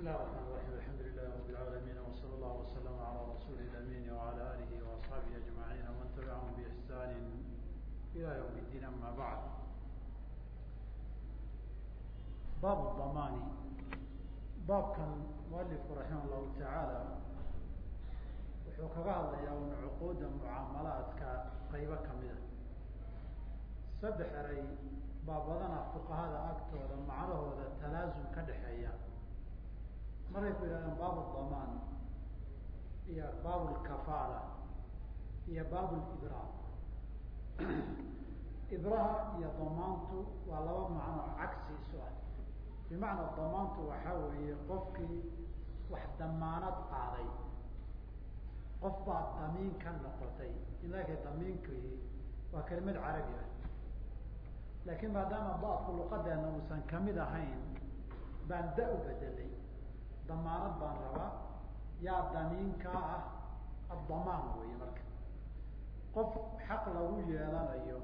الله الرحمن الرحيم الحمد لله رب العالمين وصلى الله وسلم على رسول الأمين وعلى آله وأصحابه أجمعين ومن تبعهم بإحسان إلى يوم الدين أما بعد باب الضمان باب كان مؤلف رحمه الله تعالى wuxuu kaga hadlayaa un cuquudda mucaamalaadka qaybo kamida saddex eray baa badanaa fuqahada agtooda macnahooda talaasum ka dhexeeya markay ku yidhahdeen baab damaan iyo baab lkafaala iyo baab libraa ibraha iyo damaantu waa laba macno cagsi isu ah. Bimacnaa damaantu waxaa weeye qofkii wax damaanad qaaday. Qof baa damiin ka noqotay. Inaka damiinkii waa kelimad carabi ah. Laakiin maadaama daadku luqadeena uusan ka mid ahayn baan da u bedelay damaanad baan rabaa. Yaa damiinkaa ah addamaan wey marka. Qof xaq lagu yeelanayo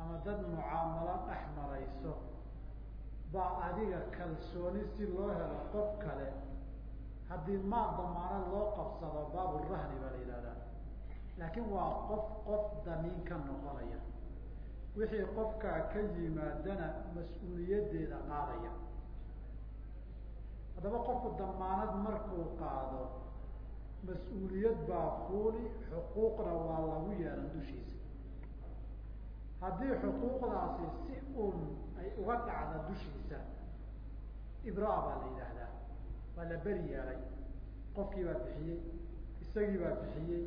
ama dad mucaamalo dhex marayso baa adiga kalsooni si loo helo qof kale. Haddii maa damaanad loo qabsado baaburahni baa la yihahdaa laakiin waa qof qof damiin ka noqonaya. Wixii qofkaa ka yimaadana mas'uuliyaddeeda qaadaya haddaba qofku damaanad markuu qaado mas'uuliyad baa fuuli xuquuqna waa lagu yeelan dushiisa. Haddii xuquuqdaasi si uun ay uga dhacda dushiisa ibraa baa la yidhaahdaa. Waa la beri yeelay qofkii baa bixiyey isagii baa bixiyey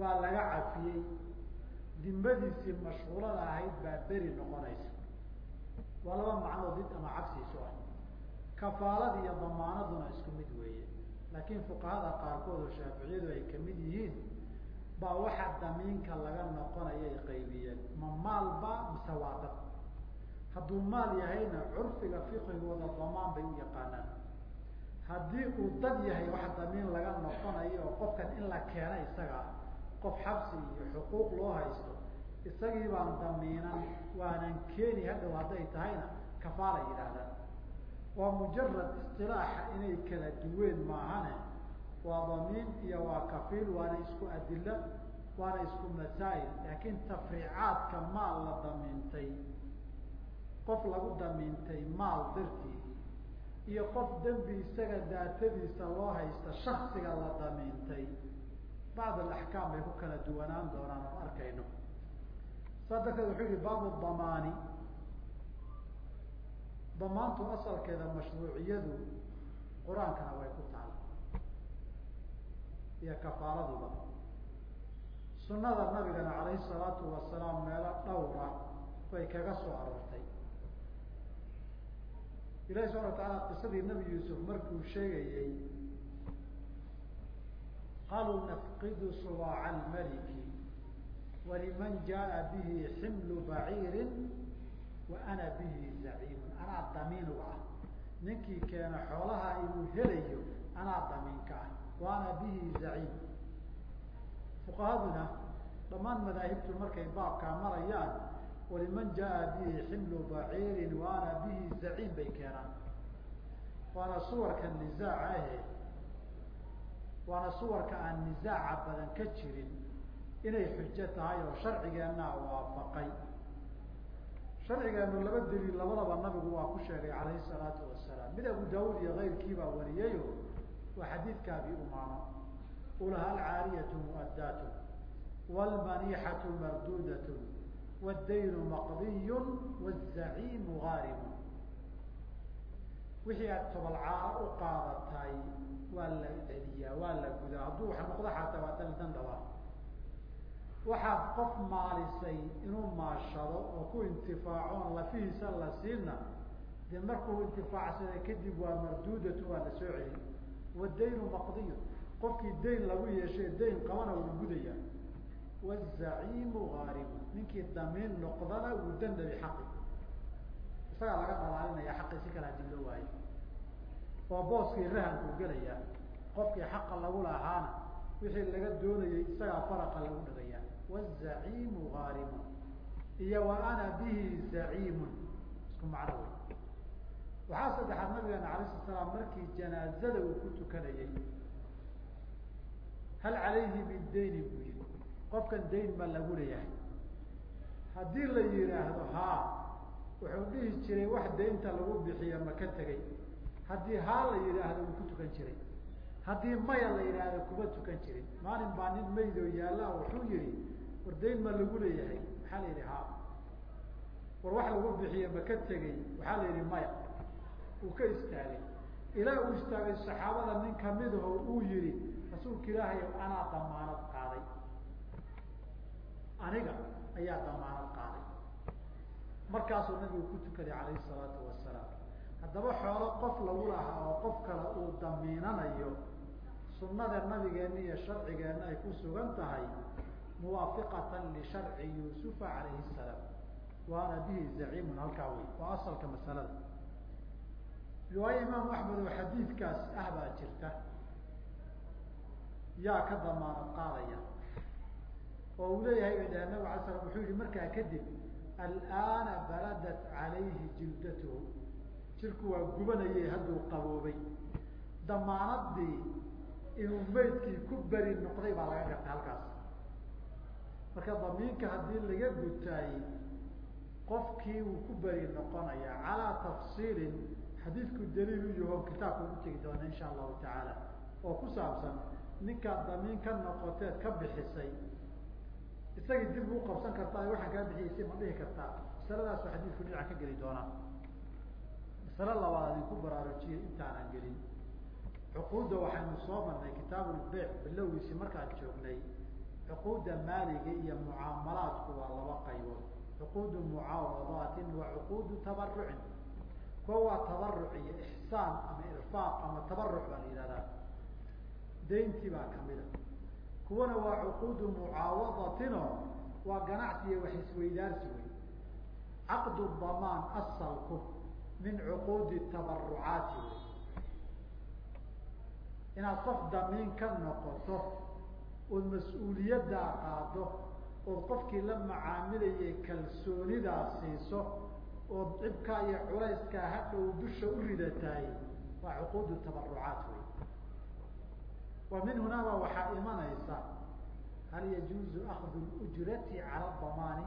waa laga cafiyey. Dimadiisii mashhuulada ahayd baa beri noqonaysa. Waa laba macnood did ama cagsiisu ah kafaalada iyo damaanaduna isku mid weeye. Laakiin fuqahada qaarkood oo shaaficiyadu ay ka mid yihiin baa waxa damiinka laga noqonaya ay qaybiyeen. Ma maalba mise waa dad? Hadduu maal yahayna curfiga fiqigooda damaan bay u yaqaanaan. Haddii uu dad yahay wax damiin laga noqonayo oo qofkan in la keena isaga qof xabsi iyo xuquuq loo haysto isagii baan damiinan waanan keeni hadhow hadday tahayna kafaala yidhaahdaan waa mujarad istilaaxa inay kala duween maahane. Waa damiin iyo waa kafiil waana isku adilo waana isku masaa'il. Laakiin tafriicaadka maal la damiintay qof lagu damiintay maal dartii iyo qof dembi isaga daatadiisa loo haysta shaksiga la damiintay. Bacd alaxkaam bay ku kala duwanaan doonaan oo arkayno. Saa darteed wuxuu yihi baabu damaani damaantu asalkeeda mashruuciyadu qur'aankana way ku taal. Iyo kafaaladuba sunada nabigana calayhi salaatu wasalaam meelo dhowra bay kaga soo aroortay. Ilahi subxana wa taala qisadii nabi yuusuf markuu sheegayey qaluu nafqidu subaaca almaliki waliman jaaa bihi ximlu baciirin wa ana bihi zaciimun anaa damiinuga ah. Ninkii keena xoolaha inuu helayo anaa damiinka ah wa ana bihi zaciim. Fuqahaduna dhammaan madaahibtu markay baabkaa marayaan waliman jaaa bihi ximlu baciirin wa ana bihi zaciim bay keenaan. Waana suwarka nisaaca ahe waana suwarka aan nisaaca badan ka jirin inay xujo tahay oo sharcigeennaa waafaqay sharcigeenu laba daliil labadaba nabigu waa ku sheegay calayhi salaatu wasalaam mid abu daawud iyo kayrkii baa wariyayo waa xadiidka abi umaama ulaha alcaariyatu mu'addaatu wlmanixatu marduudatu wاdaynu maqdiyu wاzaciimu gaarimu wixii aad tobalcaaro u qaadatay waa la celiyaa waa la gudaa hadduu wax noqdo xataa waa daldan dhaba waxaad qof maalisay inuu maashado oo ku intifaacoon lafihiisa la siina. Dee markuu intifaacsaday kadib waa marduudatu waa la soo celi wadaynu maqdiyu. Qofkii dayn lagu yeeshay dayn qabana wuu gudaya. Wاzaciimu gaarimu ninkii damiin noqdana wuu dandabi xaqi. Isagaa laga dhalaalinaya xaqi si kala haddii loo waayo. Oo booskii rahankuu gelaya qofkii xaqa lagu lahaana wixii laga doonayay isagaa faraqa lagu dhagaya wاzaciimu gaarimu iyo wa ana bihi zaciimun isku macno wey waxaa saddexaad nabigeena alay slat slaam markii janaazada uu ku tukanayey hal calayhi min daynin buu yihi qofkan dayn ma lagu leeyahay haddii la yihaahdo haa wuxuu dhihi jiray wax daynta lagu bixiyo ma ka tegay haddii haa la yidhaahdo wuu ku tukan jiray haddii maya la yidhaahdo kuma tukan jirin maalin baa nin maydoo yaalla wuxuu yihi war dayn ma lagu leeyahay. Maxaa la yidhi haa. War wax lagu bixiyo ma ka tegey. Waxaa la yidhi maya. Uu ka istaagay. Ilaa uu istaagay saxaabada nin kamidaho uu yihi rasuulka ilaahay anaa damaanad qaaday. Aniga ayaa damaanad qaaday. Markaasuu nabigu ku tukaday calayhi salaatu wasalaam haddaba xoolo qof lagu lahaa oo qof kale uu damiinanayo sunnada nabigeena iyo sharcigeenna ay ku sugan tahay muwaafiqatan lisharci yuusufa calayhi salaam. Waana bihi zaciimun halkaa wey waa asalka masalada. Riwaaye imaamu axmed oo xadiidkaas ah baa jirta. Yaa ka damaanad qaadaya. Oo uu leeyahay bay dhaheen nabig alay slam wuxuu yihi markaa kadib alana baradat calayhi jildatuhu. Jirku waa gubanayay hadduu qaboobay. Damaanadii inuu meydkii ku beri noqday baa laga gartay halkaas marka damiinka haddii laga gutaayey qofkii wuu ku beri noqonaya calaa tafsiilin xadiidku daliil u yaho kitaabka ugu tegi doona insha allahu tacaala oo ku saabsan ninkaad damiin ka noqoteed ka bixisay. Isagii dib u qabsan kartaa waxaan kaa bixiyeysay ma dhihi kartaa masaladaasu xadiidku dhinaca ka geli doonaa. Masale labaad idinku baraarujiyey intaanan gelin. Cuquudda waxaynu soo marnay kitaabulbeyc bilowgiisi markaan joognay cuquudda maaliga iyo mucaamalaadku waa laba qaybood. cuquudu mucaawadaatin wa cuquudu tabarucin kuwa waa tabaruc iyo ixsaan ama irfaaq ama tabaruc baa la yihahdaa dayntii baa kamida kuwana waa cuquudu mucaawadatinoo waa ganacsi iyo wax isweydaarsi wey caqdu damaan asalku min cuquudi tabarucaati wey inaad qof damiin ka noqoto ood mas'uuliyaddaa qaado ood qofkii la macaamilayay kalsoonidaa siiso ood cibkaa iyo culayskaa hadhow dusha u ridataay waa cuquudu tabarucaat wey wa min hunaaba waxaa imanaysa hal yajuuzu akdu ujrati cala damaani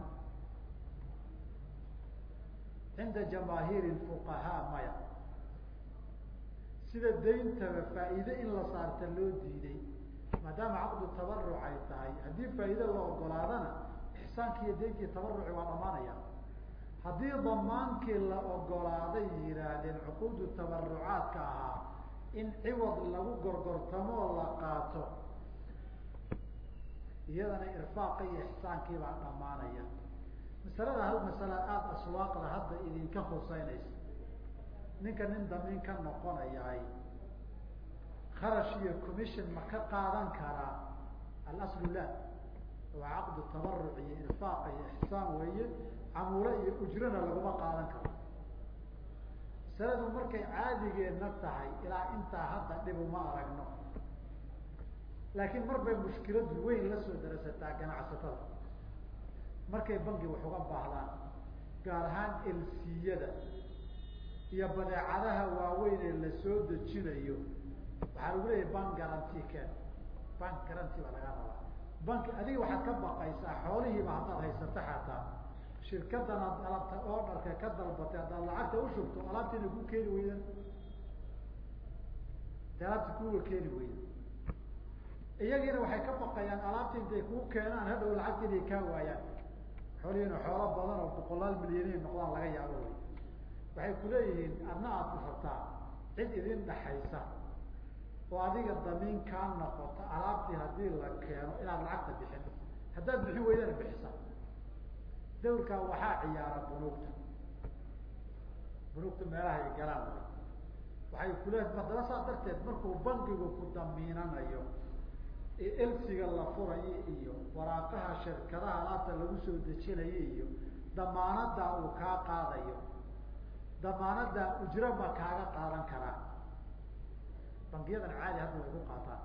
cinda jamaahiiri fuqahaa maya. Sida dayntaba faa'iide in la saarta loo diiday maadaama caqdu tabaruc ay tahay. Haddii faa'iide la ogolaadana ixsaanki iyo dayntii tabaruci waa dhamaanaya haddii damaankii la ogolaaday yihaahdeen cuquudu tabarucaadka ahaa in ciwad lagu gorgortamoo la qaato iyadana irfaaqa iyo ixsaankii baa dhamaanaya masalada hal masala aada aswaaqda hadda idinka huseynaysa ninka nin damiin ka noqonayahay kharash iyo commission ma ka qaadan karaa? Alaslu la waa caqdu tabaruc iyo irfaaqa iyo ixsaan weeye. Camuulo iyo ujrana laguma qaadan karo. Masaladu markay caadigeedna tahay ilaa intaa hadda dhib uma aragno. Laakiin mar bay mushkiladu weyn la soo darasataa ganacsatada. Markay bangi wax uga baahdaan gaar ahaan elsiyada iyo badeecadaha waaweyn ee la soo dejinayo waxaa lagu leeyahay bank garanty ken bank garanty baa laga rabaa. Bank adiga waxaad ka baqaysaa xoolihiiba haddaad haysato xataa. Shirkadan aad alabta orderka ka dalbatay haddaad lacagta ushubto alaabtiina ku keeni weydan de alaabti kuwa keeni weyda iyagiina waxay ka baqayaan alaabta intay kuu keenaan hadhow lacagta inay kaa waayaan. Xoolihiina xoolo badan oo boqolaal milyan inay noqdaan laga yaabo wey waxay kuleeyihiin adna aad ku rabtaa cid idin dhaxaysa oo adiga damiin kaa noqota alaabtii haddii la keeno inaad lacagta bixin haddaad bixin weydana bixisa. Dawrkaa waxaa ciyaara bunuugta. Bunuugta meelaha ay galaan wey waxay kule haddaba saa darteed markuu bankigu ku damiinanayo elsiga la furayo iyo waraaqaha shirkadaha alaabta lagu soo dejinayo iyo damaanadaa uu kaa qaadayo damaanadaa ujro ma kaaga qaadan karaa bangiyadan caadi hadda way ku qaataan.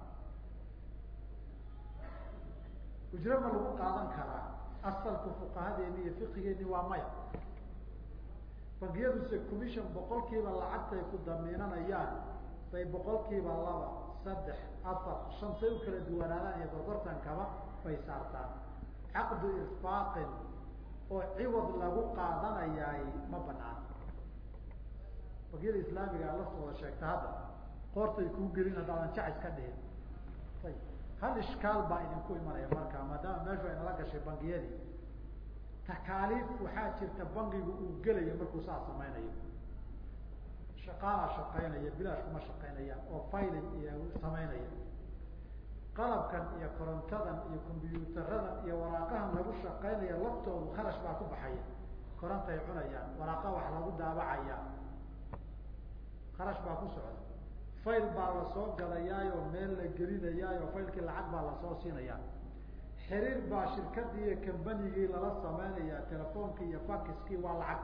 Ujro ma lagu qaadan karaa. Asalku fuqahadeeni iyo fiqigeeni waa maya. Bangiyaduse commission boqolkiiba lacagtay ku damiinanayaan bay boqolkiiba laba saddex afar shan say u kala duwanaadaan iyo gorgortankaba bay saartaan. Caqdu irfaaqin oo ciwad lagu qaadanayaay ma banaan bangiyada islaamiga laftooda sheegta hadda qoortay kuu gelin haddaadan jacis ka dhihin. Ayb hal ishkaal baa idinku imanaya markaa maadaama meeshu ay nala gashay bangiyadii. Takaaliif waxaa jirta bangigu uu gelayo markuu saa samaynayo. Shaqaalaa shaqaynaya bilaash kuma shaqaynayaan oo failing iyo samaynaya qalabkan iyo korontadan iyo combyuutaradan iyo waraaqahan lagu shaqaynaya laftoodu kharash baa ku baxaya. Korontay cunayaan waraaqa wax lagu daabacaya. Kharash baa ku socda fail baa la soo gadayaayo meel la gelinayaayo failkii lacag baa la soo siinayaa xiriir baa shirkadii iyo kambanigii lala samaynayaa telefoonkii iyo fakiskii waa lacag.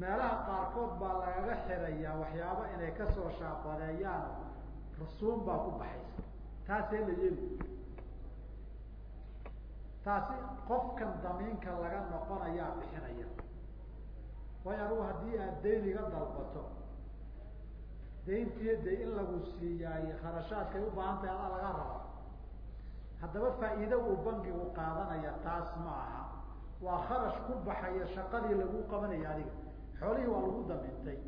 Meelaha qaarkood baa lagaga xirayaa waxyaaba inay ka soo shaabadeeyaan rasuum baa ku baxaysa. Taasee la yeli taasi qofkan damiinka laga noqonayaa bixinaya. Waayo anugu haddii aad dayniga dalbato dayntii de in lagu siiyaay kharashaadkay u baahan tahay adaa laga raba haddaba faa'iide uu bangigu qaadanaya taas ma aha. Waa kharash ku baxaya shaqadii lagu qabanaya adiga. Xoolihii waa lagu damintay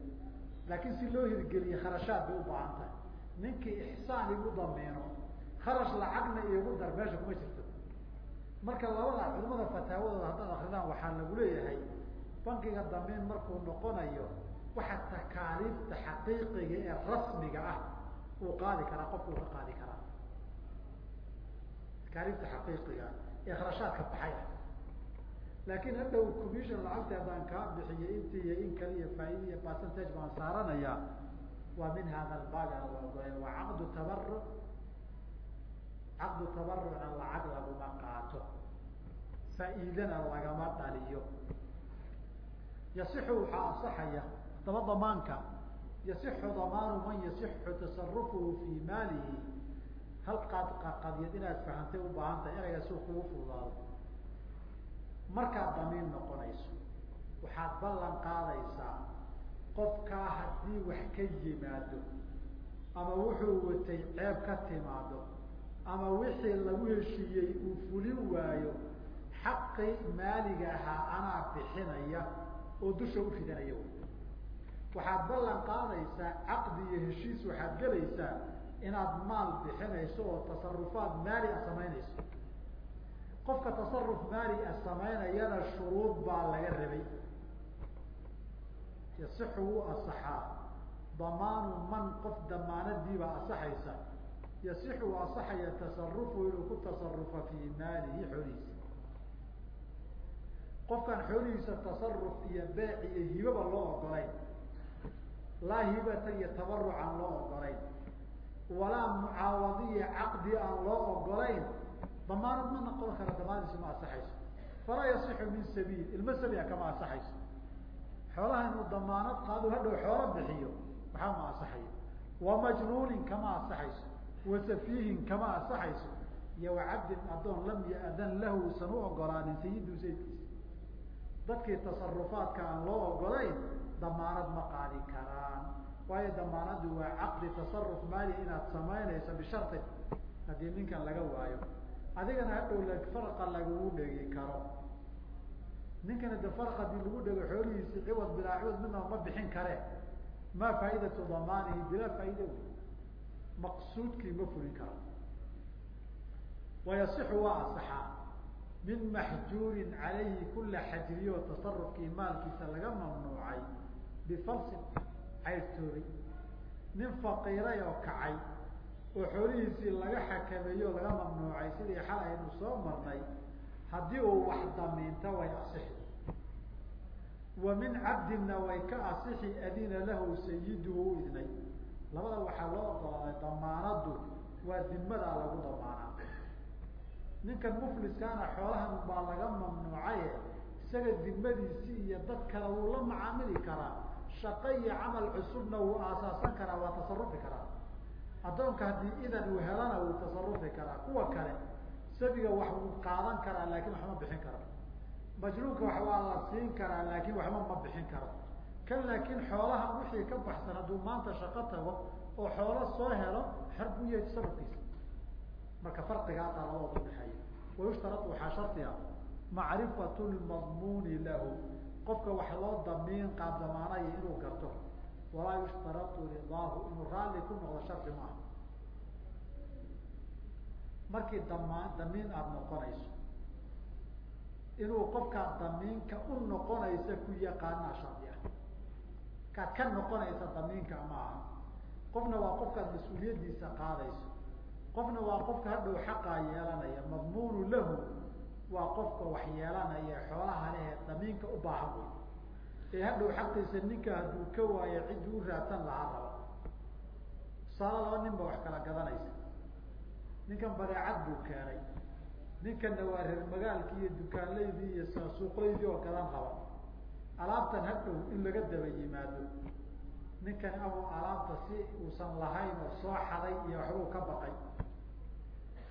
laakiin si loo hirgeliye kharashaad bay u baahan tahay. Ninkii ixsaan igu damiino kharash lacagna iigu dar meesha kuma jirto. Marka labada culimada fataawadooda haddaad akridaan waxaa lagu leeyahay bankiga damiin markuu noqonayo waxa takaaliifta xaqiiqiga ee rasmiga ah uu qaadi karaa qofka uu ka qaadi karaa takaaliifta xaqiiqiga ee kharashaadka baxay ah laakiin hadhow commission lacagta haddaan kaa bixiyo intii iyo in kale iyo faaida iyo percentage baan saaranayaa waa min hada albaabi aan la ogolay waa caqdu tabaruc caqdu tabarucna lacag laguma qaato faa'iidana lagama dhaliyo yasixu waxaa asaxaya daba damaanka yasixu damaanu man yasixu tasarufuhu fii maalihi. Hal qaad qadiyad inaad fahamtay u baahan tahay erayga si kugu fududaado. Markaad damiin noqonayso waxaad ballan qaadaysaa qofkaa haddii wax ka yimaado ama wuxuu watay ceeb ka timaado ama wixii lagu heshiiyey uu fulin waayo xaqii maaliga ahaa anaa bixinaya oo dusha u ridanaya waxaad ballan qaadaysaa caqdi iyo heshiis waxaad gelaysaa inaad maal bixinayso oo tasarufaad maali a samaynayso. Qofka tasaruf maali a samaynayana shuruud baa laga rabay. Yasixu wuu asaxaa damaanu man qof damaanadiibaa asaxaysa yasixu u asaxaya tasarufu inuu ku tasarufa fii maalihi xoolihiisa. Qofkaan xoolihiisa tasaruf iyo beec iyo hibaba loo ogolayn laa hibatan iyo tabarucan loo ogolayn walaa mucaawadiya caqdi aan loo ogolayn damaanad ma noqon kara damaanadiisu ma asaxayso falaa yasixu min sabiil ilmo sabia kama asaxayso xoolaha inuu damaanad qaado hadhow xoolo bixiyo waxaa ma asaxayo wa majnuunin kama asaxayso wa safiihin kama asaxayso iyo wa cabdin adoon lam ya-dan lahu usan u ogolaanin sayidu sayidkiisa dadkii tasarufaadka aan loo ogolayn damaanad ma qaadi karaan. Waayo damaanadu waa caqdi tasaruf maali inaad samaynayso bisharin haddii ninkan laga waayo. Adigana hadhow farqa lagugu dhegi karo. Ninkana de farq haddii lagu dhego xoolihiisi ciwad bilaa ciwad midnaba ma bixin kare. Ma faaidatu damaanihi bilaa faaida wey maqsuudkii ma fulin karo. Wayasixu waa asaxaa min maxjuurin calayhi kula xajriyo tasarufkii maalkiisa laga mamnuucay bifalsin cayrtoobay nin faqiiray oo kacay oo xoolihiisii laga xakameeyo o laga mamnuucay sidii xal aynu soo marnay haddii uu wax damiinta way asixi wa min cabdinna way ka asixi adina lahu sayiduhu idnay. Labada waxaa loo ogolaaday damaanadu waa dimadaa lagu damaanaa. Ninkan mufliskaana xoolahan baa laga mamnuucaye isaga dimadiisi iyo dad kale wuu la macaamili karaa shaqo iyo camal cusubna wuu aasaasan karaa waa tasarufi karaa. Addoonka haddii idan uu helana wuu tasarufi karaa. Kuwa kale sabiga wax wuu qaadan karaa laakin waxma bixin kara majnuunka wax waa la siin karaa laakin waxba ma bixin karo. Kan laakiin xoolaha wixii ka baxsan hadduu maanta shaqo tago oo xoolo soo helo xer buu yahay tasarufkiisa marka farqigaasaa labadooda udhexeeya wayushtarad waxaa shardi ah. Macrifatu lmadmuuni lahu qofka wax loo damiin qaab damaanaya inuu garto. Walaa yushtaratu ridaahu inuu raalli ku noqdo shardi maaha. Markii damaan damiin aada noqonayso inuu qofkaa damiinka u noqonaysa ku yaqaanaa shardi ah. Kaad ka noqonaysa damiinka ma aha qofna waa qofkaad mas'uuliyaddiisa qaadayso. Qofna waa qofka hadhow xaqaa yeelanaya madmuunu lahu waa qofka wax yeelanaya xoolaha lehee damiinka u baahan wey ee hadhow xaqiisa ninka hadduu ka waayo ciddii u raadsan lahaa raba tusaale laba nin ba wax kala gadanaysa. Ninkan badeecad buu keenay. Ninkanna waa reer magaalkii iyo dukaanlaydii iyo suuqlaydii oo gadan raba alaabtan hadhow in laga daba yimaado. Ninkan amuu alaabta si uusan lahayn oo soo xaday iyo waxbuu ka baqay.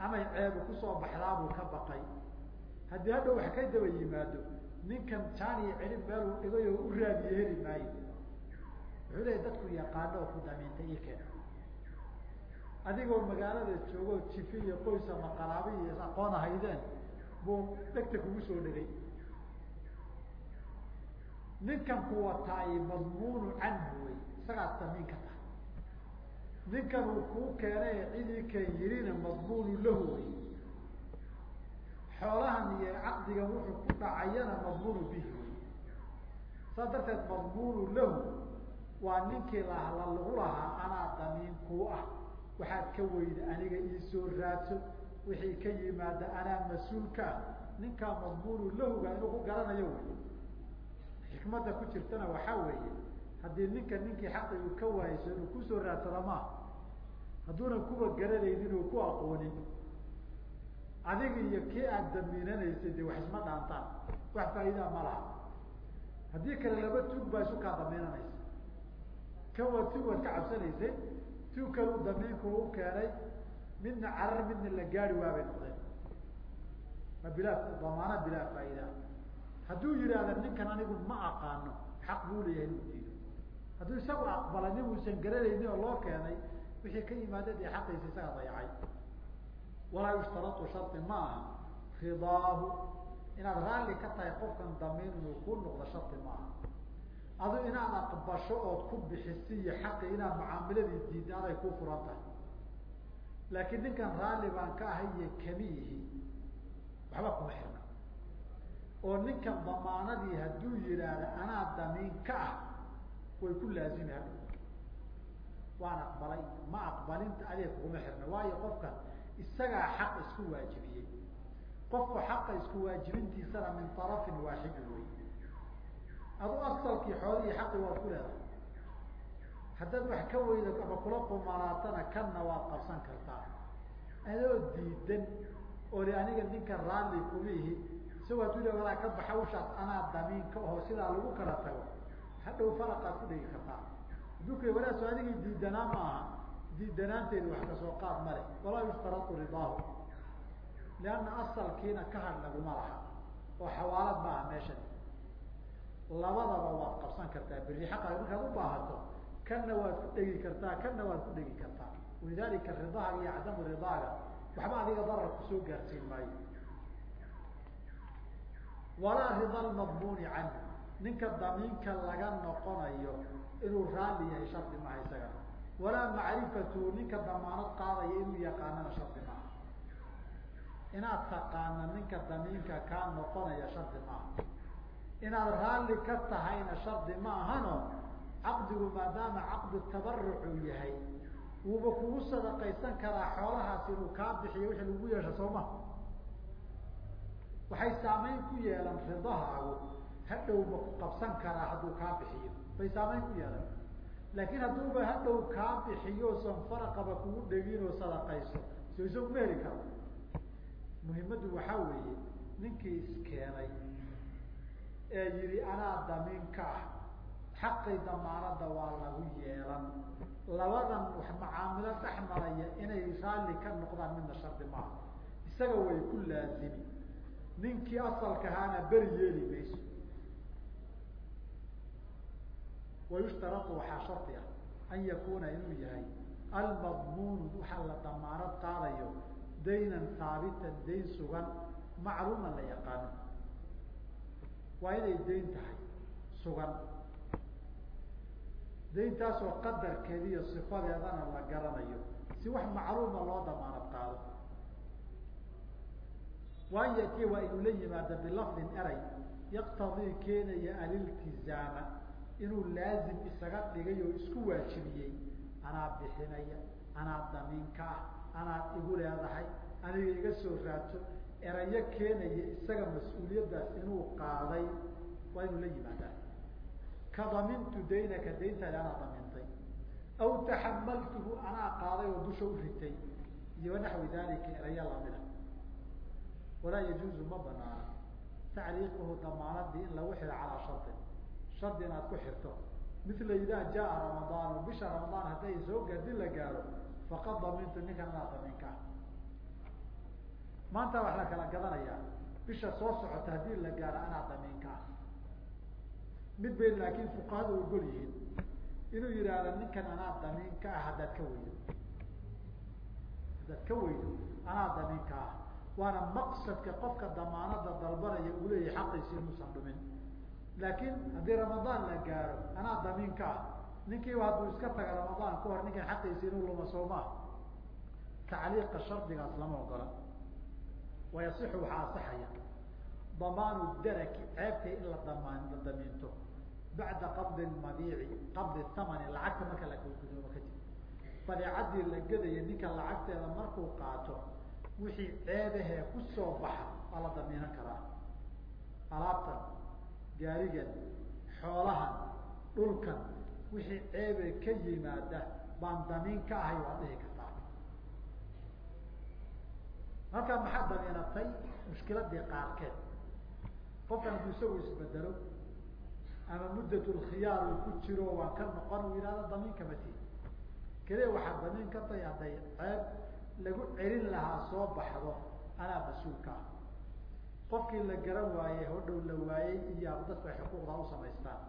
Amay ceebu ku soo baxdaabuu ka baqay haddii hadhow wax ka daba yimaado ninkan jaan iyo celib meeluu dhigay oo u raadiye heli maayo. Wuxuu leeya dadku yaqaano oo ku damiinta ii keen. Adigoo magaalada joogo jifi iyo qoys ama qaraabi iyo aqoon ahaydeen buu dhegta kugu soo dhegay ninkan ku wataay madmuunu canhu wey isagaad damiin ka tahay. Ninkan uu kuu keenay cidii kan yirina madmuunu lahu wey xoolahan iyo caqdigan wuxuu ku dhacayana madmuunu bihi. Wey saas darteed madmuunu lahu waa ninkii lahla lagu lahaa anaa damiin kuu ah. Waxaad ka weyda aniga iisoo raadso. Wixii ka yimaada anaa mas'uulka ah. Ninkaa madmuunu lahuga inuu ku garanayo wey xikmadda ku jirtana waxaa weeye haddii ninka ninkii xaqi uu ka waayso inuu ku soo raadsada maa hadduunan kuwa garanaynin oo ku aqoonin adiga iyo kii aad damiinanaysay de wax isma dhaantaan. Wax faa'iidaa ma laha. Haddii kale laba tuug baa isu kaa damiinanaysa kan waa tuug waad ka cabsanaysay tuug kalu damiinku u keenay midna carar midna la gaari waabay noqdeen. Ma bilaa damaana bilaa faa'iida hadduu yidhaahda ninkan anigu ma aqaano xaq buu leeyahay inuu diido. Hadduu isagu aqbalay nin uusan garanaynin oo loo keenay wixii ka yimaada dee xaqiisa isaga dayacay walaa yushtaratu shardi ma aha ridaahu inaad raalli ka tahay qofkan damiin inuu ku noqdo shardi ma aha adu inaad aqbasho ood ku bixisi iyo xaqi inaad mucaamiladii diidda aday ku furan tahay. Laakiin ninkan raalli baan ka ahay iyo kamiyihi waxba kuma xirna. Oo ninkan damaanadii hadduu yihaahda anaa damiin ka ah way ku laazimi hadhow waan aqbalay ma aqbalinta adeeg kuguma xirna. Waayo qofkan isagaa xaq isku waajibiyey. Qofku xaqa isku waajibintiisana min arafin waaxidin wey adu asalkii xoolihii xaqi waad ku leedahay. Haddaad wax ka weydo ama kula qumanaatana kanna waad qabsan kartaa. Adoo diidan oo aniga ninka raalli kuma ihi. Isagoo hadduu le walaa ka baxa ushaas anaa damiin ka aho sidaa lagu kala tago. Hadhow faraqaad ku dhigi kartaa. Hadduu ku walaaso adigii diidanaa ma aha diidanaanteedu wax ka soo qaad male walaa yushtaratu ridaahu. Lianna asalkiina ka hadh laguma laha. Oo xawaalad ma aha meeshan labadaba waad qabsan kartaa. Berri xaqaaga markaad u baahato kanna waad ku dhegi kartaa kanna waad ku dhegi kartaa. Walidalika ridaaga iyo cadamu ridaaga waxba adiga darar ku soo gaarsiin maayo. Walaa rida lmadmuuni canhu. Ninka damiinka laga noqonayo inuu raalli yahay shardi maha isagana walaa macrifatu ninka damaanad qaadaya inuu yaqaanana shardi maaha. Inaad taqaana ninka damiinka kaa noqonaya shardi maaha. Inaad raalli ka tahayna shardi ma ahano caqdigu maadaama caqdu tabarucu yahay wuuba kugu sadaqaysan karaa xoolahaas inuu kaa bixiyo wixii lagu yeesha soo ma. Waxay saameyn ku yeelan ridahaagu hadhow ma ku qabsan karaa hadduu kaa bixiyo. Bay saameyn ku yeelan laakiin hadduuba hadhow kaa bixiyo san faraqaba kugu dhegin oo sadaqayso so isagu ma heli karo. Muhimaddu waxaa weeye ninkii iskeenay ee yihi anaa damiin ka ah xaqii damaanada waa lagu yeelan. Labadan wax macaamilo dhex maraya inay raalli ka noqdaan midna shardi maaha. Isaga way ku laazimi. Ninkii asalka ahaana beri yeeli mayso wayushtarau waxaa shardi ah an yakuna inuu yahay almadmuunu waxaa la damaanad qaadayo daynan haabitan dayn sugan macluuman la yaqaano waa inay dayn tahay sugan dayntaasoo qadarkeeda iyo sifadeedana la garanayo si wax macluuma loo damaanad qaado wa an yatiya waa inuu la yimaado bilafdin eray yaqtadii keenaya aliltizaama inuu laazim isaga dhigay oo isku waajibiyey. Anaa bixinaya anaa damiinka ah anaad igu leedahay aniga iga soo raato erayo keenaya isaga mas'uuliyaddaas inuu qaaday waa inuu la yimaadaa. Ka damintu daynaka dayntaadi anaa damintay. Aw taxamaltuhu anaa qaaday oo dusha u ritay. Iyo wanaxwi dalika erayo lamida walaa yajuuzu ma banaana tacliiquhu damaanadii in lagu xiro calaa shardi shardi inaad ku xirto. Mila idaa jaa ramadaanu bisha ramadaan hadday soo haddii la gaaro faqad damintu ninkan anaa daminka. Ah maanta wax la kala gadanayaa bisha soo socota haddii la gaaro anaa damiinka ah mid bay laakiin fuqahada ogol yihiin inuu yidhaahdo ninkan anaa damiinka ah haddaad ka weydo. Haddaad ka weydo anaa damiinka ah. Waana maqsadka qofka damaanada dalbanaya uu leeyahay xaqiisi inuusan dhumin laakiin haddii ramadaan la gaaro anaa damiinka ah ninkiiba hadduu iska taga ramadaan ka hor ninkan xaqiisi inuu luma soo maa tacliiqa shardigaas lama ogola. Wayasixu waxaa asaxaya damaanu daraki ceebtay in la damaan la damiinto. Bacda qabdi lmabiici qabdi thamani lacagta marka la gudoobo kadib badeecadii la gedaya ninka lacagteeda markuu qaato wixii ceebahee ku soo baxa waa la damiinan karaa. Alaabtan gaarigan xoolahan dhulkan wixii ceebe ka yimaada baan damiin ka ahay waad dhihi kartaa. Halkaa maxaa damiinatay? Mushkiladii qaarkeed. Qofkan hadduu isagu isbedelo ama muddatlkhiyaar uu ku jiro waan ka noqon uu yihahdo damiinka mati keliya waxaa damiin ka tahay hadday ceeb lagu celin lahaa soo baxdo anaa mas'uulka ah qofkii la garan waayey hodhow la waayey iyo dadku ay xuquuqda u samaystaan.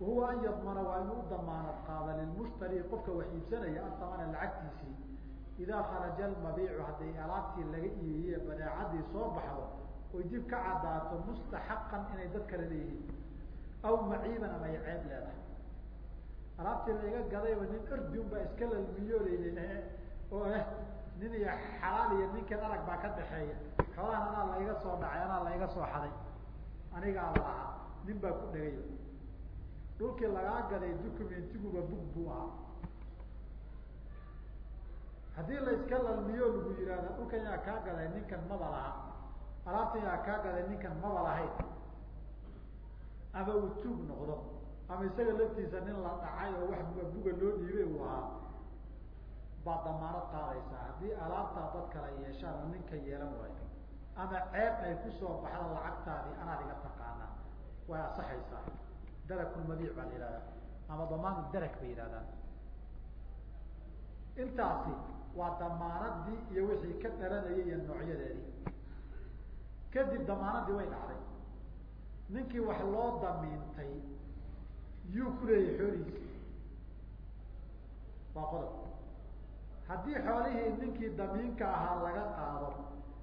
Wahuwa an yadmana waa inuu u damaanad qaada lilmushtari qofka wax iibsanaya atamana lacagtiisii idaa kharaja almabiicu hadday alaabtii laga iibiyey badeecadii soo baxdo oy dib ka caddaato mustaxaqan inay dad kale leeyihiin aw maciiban ama ay ceeb leedahay. Alaabtii laiga gadayba nin ordi un baa iska lalmiyooleynen oo eh nin iyo xalaal iyo ninkan arag baa ka dhaxeeya. Xoolahan anaa laiga soo dhacay anaa laiga soo xaday. Anigaa lahaa nin baa ku dhegay. Dhulkii lagaa gaday documentiguba bug buu ahaa. Haddii la iska lalmiyo lagu yihahda dhulkan yaa kaa gaday ninkan maba laha. Alaabtan yaa kaa gaday ninkan maba lahayn ama uu tuug noqdo. Ama isaga laftiisa nin la dhacay oo wax buga loo dhiibay uu ahaa baad damaanad qaadaysaa. Haddii alaabtaa dad kala yeeshaan oo ninka yeelan waayo ama ceeb ay ku soo baxda lacagtaadii anaad iga taqaanaa. Way asaxaysaa darakulmabiic baa la yihahdaa ama damaanu darak bay yihahdaan intaasi waa damaanadii iyo wixii ka dhalanayay iyo noocyadeedii. Kadib damaanadii way dhacday. Ninkii wax loo damiintay yuu ku leeyahay xoolihiisi waa qodob haddii xoolihii ninkii damiinka ahaa laga qaado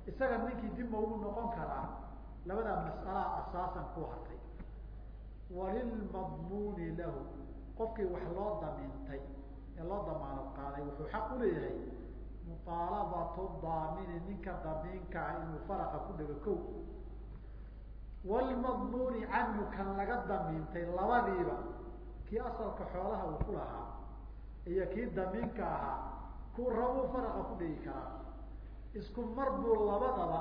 isaga ninkii dib ma ugu noqon karaa labadaa mas'alaa asaasan ku hartay. Walilmadmuuni lahu qofkii wax loo damiintay ee loo damaanad qaaday wuxuu xaq uleeyahay muaalabatu daamini ninka damiinka ah inuu faraqa ku dhego ko wlmadmuuni canhu kan laga damiintay labadiiba kii asalka xoolaha uu ku lahaa iyo kii damiinka ahaa ku rabuu faraqa ku dhegi karaa isku mar buu labadaba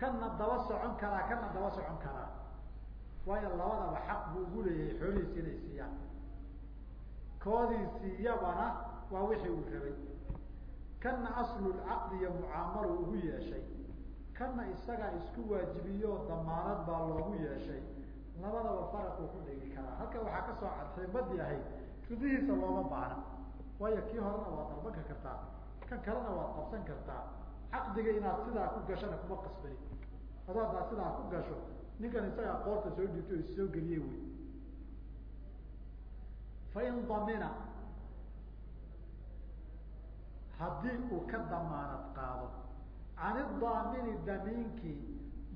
kana daba socon karaa kana daba socon karaa. Waayo labadaba xaq buu ugu leeyahay xoolihiisi inay siiyaan. Koodii siiyabana waa wixii uu rabay. Kana aslulcaqdi iyo mucaamalu ugu yeeshay. Kana isagaa isku waajibiyo damaanad baa loogu yeeshay. Labadaba faraquu ku dhegi karaa. Halka waxaa ka soo cadximadii ahayd ridihiisa looma baahna waayo kii horena waad dalbanka kartaa. Kan kalena waad qabsan kartaa. Caqdiga inaad sidaa ku gashana kuma qasbani. Adoo haddaa sidaa ku gasho ninkan isagaa qoorta soo dhigto o soo geliye wey. Fain damina haddii uu ka damaanad qaado can idaamini damiinkii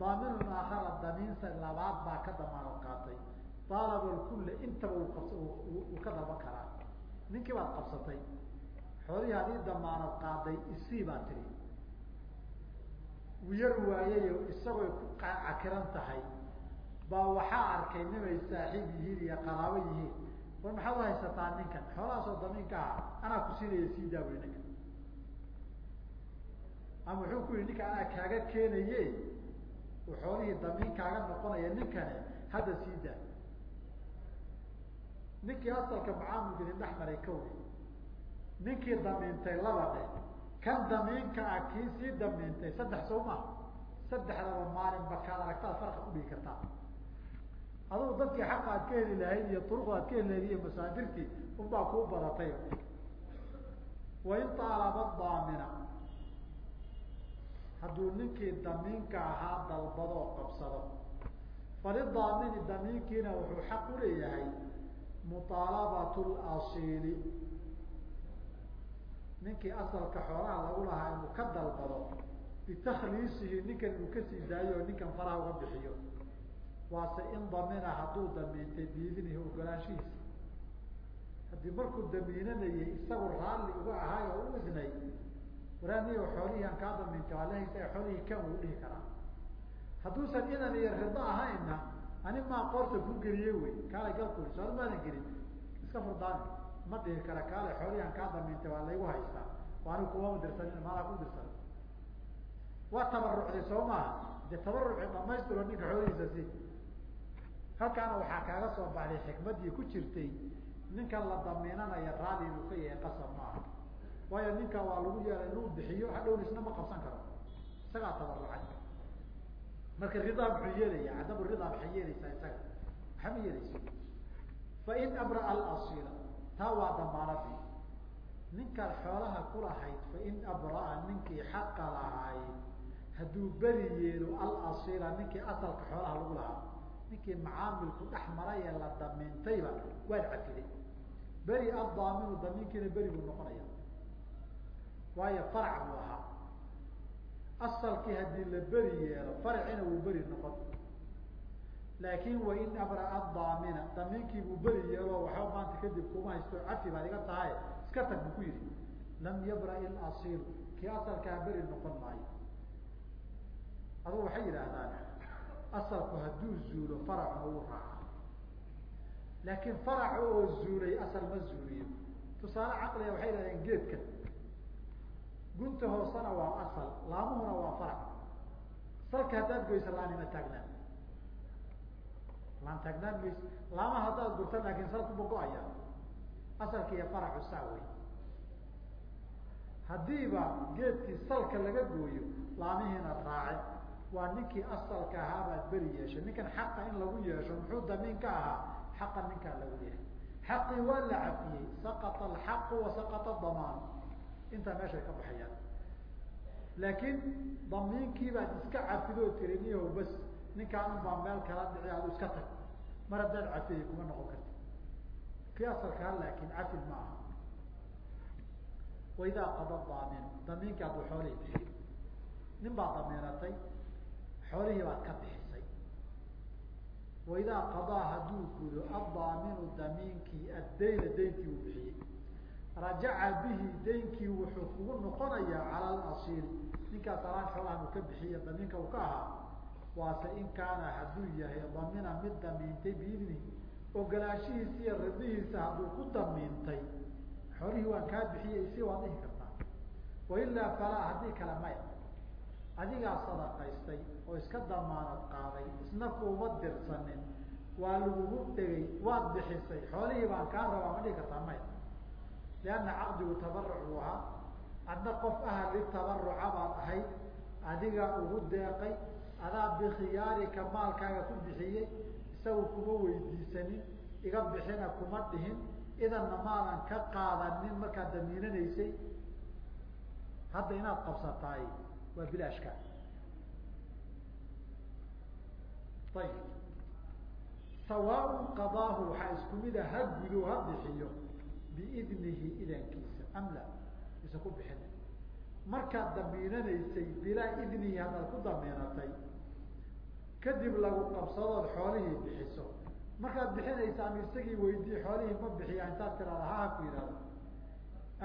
daaminun aakhara damiinsa labaad baa ka damaanad qaatay. Daalaba lkulle intaba ka dalban karaa ninkii baad qabsatay. Xoolihii haddii damaanad qaaday isii baa tiri. Yar waayayo isagooy ku cakiran tahay. Baa waxaa arkay nimay saaxiib yihiin iyo qaraabo yihiin. War maxaad uhaysataa ninkan? Xoolahaasoo damiinka ah anaa ku siinaya sii daawey ninka. Ama wuxuu ku yihi ninka anaa kaaga keenaye xoolihii damiinkaaga noqonaya ninkane hadda sii daa ninkii asalka macaamulka idin dhex maray kawdi ninkii damiintay laba dhe kan damiinka ah kii sii damiintay saddex soo maa saddexdaba maalinba kaad aragtaad farqa udhigi kartaa. Adugu dadkii xaqa aad ka heli lahayd iyo turuqda ad ka heli lahayd iyo masaadirtii unbaa kuu badatay. Wain taalaba daamina. Hadduu ninkii damiinka ahaa dalbado oo qabsado. Falidaamini damiinkiina wuxuu xaq uleeyahay muطaalabatu lasiili ninkii asalka xoolaha lagu lahaa inuu ka dalbado bitakliisihi ninkan inuu ka sii daayo oo ninkan faraha uga bixiyo. Waase in damina hadduu damiintay biidnihi ogolaanshihiisa. Haddii markuu damiinanayay isagu raalli uga ahay oo u idnay waraaniyo xoolihii aan kaa damiintay waa lahaysa xoolihii kan uu dhihi karaa. Hadduusan idan iyo rido ahaynna ani maa qoorta ku geliye wey? Kaale galkuli soal maadan gelin. Iska furdaani ma dhihi kara kaale xoolihii aan kaa damiintay waa laygu haystaa. Waa anigu kumama dirsanin maalaa ku dirsan. Waa tabarucday soo maaha. Dee tabaruci dhamaystiro ninka xoolihiisa si. Halkaana waxaa kaaga soo baxday xikmadii ku jirtay. Ninkan la damiinanaya raalli inuu ka yahay qasab maaha. Waayo ninkan waa lagu yeelay inuu bixiyo hadhown isna ma qabsan karo. Isagaa tabarucay marka ridaa muxuu yeelaya cadamu ridaa maxay yeelaysaa isaga. Waxa ma yeelayso? Fain abraa alasiila taa waa damaanadii ninkaad xoolaha kulahayd fain abraa ninkii xaqa lahaay hadduu beri yeelo alasiila ninkii asalka xoolaha lagu lahaa ninkii macaamilku dhex maray ee la damiintayba waad cafiday. Beri addaaminu damiinkiina beri buu noqonaya waayo farac buu ahaa asalkii haddii la beri yeelo farcina wuu beri noqon laakin wain abraa daamina damiinkii buu beri yeelo waxba maanta kadib kuma haysto cafi baad iga tahay iska tag buu ku yihi lam yabra ilasiil kii asalkaa beri noqon maayo. Adugu waxay yidhaahdaan asalku hadduu zuulo faracuna wuu raaca. Laakiin faraca oo zuulay asal ma zuuliyo. Tusaale caqliga waxay yidhahdeen geedkan gunta hoosena waa asal laamuhuna waa farac salka haddaad goyso laanima taagnaan laan taagnaan mayso laamaha haddaad gurta laakin salkuba go'aya asalka iyo faracu saa wey haddiiba geedkii salka laga gooyo laamihiina raace waa ninkii asalka ahaabaad beri yeeshay. Ninkan xaqa in lagu yeesho muxuu damiin ka ahaa? Xaqa ninkaa lagu yahay xaqii waa la cafiyey saqata alxaqu wa saqata damaan intaa meeshay ka baxayaan. Laakiin damiinkii baad iska cafidoo tiri niyahow bas ninkaan unbaa meel kala dhici adu iska tag. Mar haddaad cafiyay kuma noqon karti kii asalkaa laakin cafil ma aha. Waidaa qada daamin damiinki hadduu xoolihii bixiyo nin baad damiinatay xoolihii baad ka bixisay waidaa qadaa hadduu gudo addaaminu damiinkii addayna daynkii uu bixiyey rajaca bihi daynkii wuxuu kugu noqonayaa cala alasiil ninkaas alaan xoolahan uu ka bixiye damiinka uu ka ahaa waase in kaana hadduu yahay damina mid damiintay biidni ogolaanshihiisa iyo ridihiisa hadduu ku damiintay. Xoolihii waan kaa bixiyey isi waad dhihi kartaa. Wailaa falaa haddii kale maya adigaa sadaqaystay oo iska damaanad qaaday isna kuuma dirsanin. Waa lagugu dhegay waad bixisay. Xoolihii baan kaa rabaa ma dhihi kartaa maya lianna caqdigu tabaruc buu ahaa adna qof ahal litabaruca baad ahayd adigaa ugu deeqay adaa bikhiyaarika maalkaaga ku bixiyey isagu kuma weydiisanin iga bixina kuma dhihin idanna maadan ka qaadanin markaad damiinanaysay hadda inaad qabsataay waa bilaashka ayib sawaaun qadaahu waxaa isku mida ha gudo ha bixiyo biidnihi idankiisa am la isa ku bixin. Markaad damiinanaysay bilaa idnihi haddaad ku damiinatay kadib lagu qabsadood xoolihii bixiso. Markaad bixinaysa ama isagii weydii xoolihii ma bixiya intaad tiraada ha ha ku yidhahdo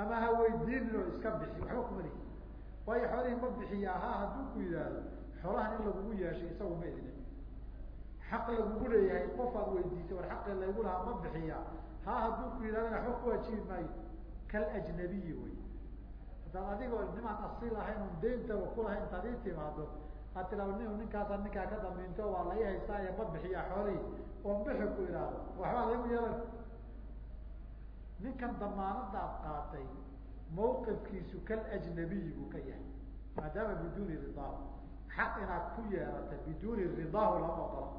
ama ha weydiinin oo iska bixi waxba kuma lihi. Waayo xoolihii ma bixiyaa ha hadduu ku yidhaahdo xoolahan in lagugu yeeshay isagu ma idnin xaq lagugu leeyahay qof aad weydiisay war xaqii laygu lahaa ma bixiyaa ha hadduu ku yidhahdana waxba ku waajibi maayo. Kal ajnabiyi wey haddaad adigoo nimaan asiil ahayn un deyntaba kulahayn intaad ii timaado aad tiraado nin ninkaasa ninkaa ka damiinto waa la i haystaaye ma bixiyaa xoolihii oon bixi ku idhaahdo waxbaa laygu yeelan. Ninkan damaanadaad qaatay mawqifkiisu kal ajnabiyi buu ka yahay. Maadaama biduuni ridaahu. Xaq inaad ku yeelata biduuni ridaahu lama ogola.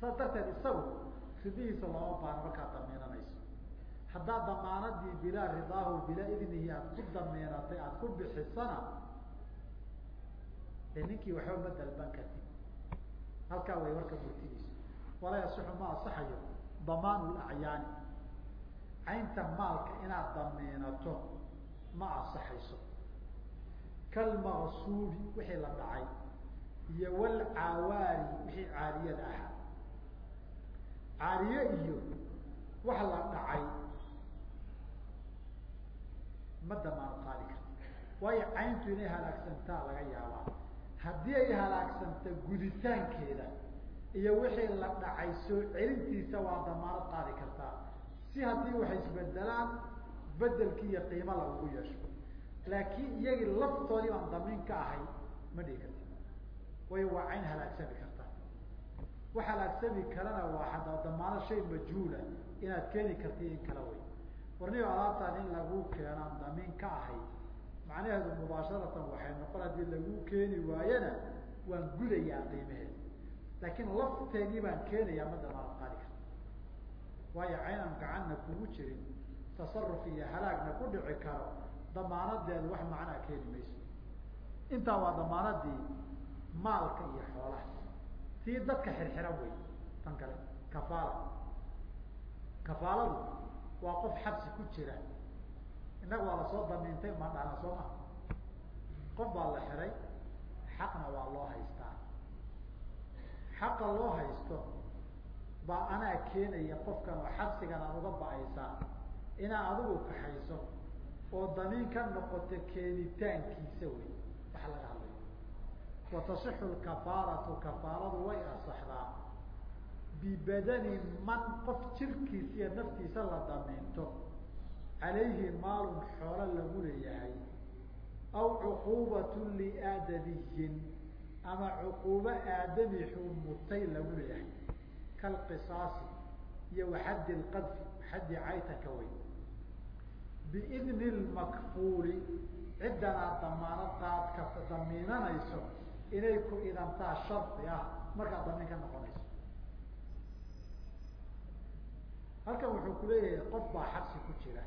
Saas darteed isagu ridihiisa looma baano markaad damiinanayso haddaad damaanadii bilaa ridaahu bilaa idnihi aad ku damiinatay aada ku bixisana dee ninkii waxba ma dalban kartid. Halkaa way warka murtidiisu walaa yasixu ma asaxayo damaanu lacyaani. Caynta maalka inaad damiinato ma asaxayso. Kalmaqsuubi wixii la dhacay iyo walcaawaari wixii caariyada ahaa caariye iyo wax la dhacay. Ma damaano qaadi karta waayo cayntu inay halaagsantaa laga yaabaa. Haddii ay halaagsanta guditaankeeda iyo wixii la dhacay soo celintiisa waa damaanad qaadi kartaa. Si haddii waxay isbedelaan bedelkii iyo qiimo lagugu yeesho. Laakiin iyagii laftoodii baan damiin ka ahay ma dhigi karti waayo waa cayn halaagsami karta wax halaagsami karana waa hadaa damaano shay majhuula inaad keeni karti in kala wey warniyo alaabtaan in lagu keenaan damiin ka ahay macnaheedu mubaasharatan waxay noqon haddii lagu keeni waayana waan gudayaa qiimaheeda laakiin lafteedii baan keenayaa ma damaanad qaadi karta waayo caynaan gacanna kugu jirin tasaruf iyo halaagna ku dhici karo damaanadeedu wax macnaa keeni mayso. Intaa waa damaanadii maalka iyo xoolaha tii dadka xirxiran wey tan kale kafaala. Kafaaladu waa qof xabsi ku jira. Innaga waa la soo damiintay ma dhana soo ma. Qof baa la xiray xaqna waa loo haystaa. Xaqa loo haysto baa anaa keenaya qofkan oo xabsigan aad uga ba'aysaa. Inaa adigu kaxayso oo damiin ka noqoto keenitaankiisa wey waxa laga hadlayo wa tasixu lkafaaratu kafaaladu way asaxdaa bibadani man qof jirkiisa iyo naftiisa la damiinto calayhi maalun xoolo lagu leeyahay aw cuquubatu liaadamiyin ama cuquubo aadami xumutay lagu leeyahay. Kalqisaasi iyo waxaddi lqadfi xaddi caytanka wey biidni lmakfuuli ciddan aad damaanad qaadka damiinanayso inay ku idantaa shardi ah markaad damiin ka noqonayso. Halkan wuxuu ku leeyahay qof baa xabsi ku jira.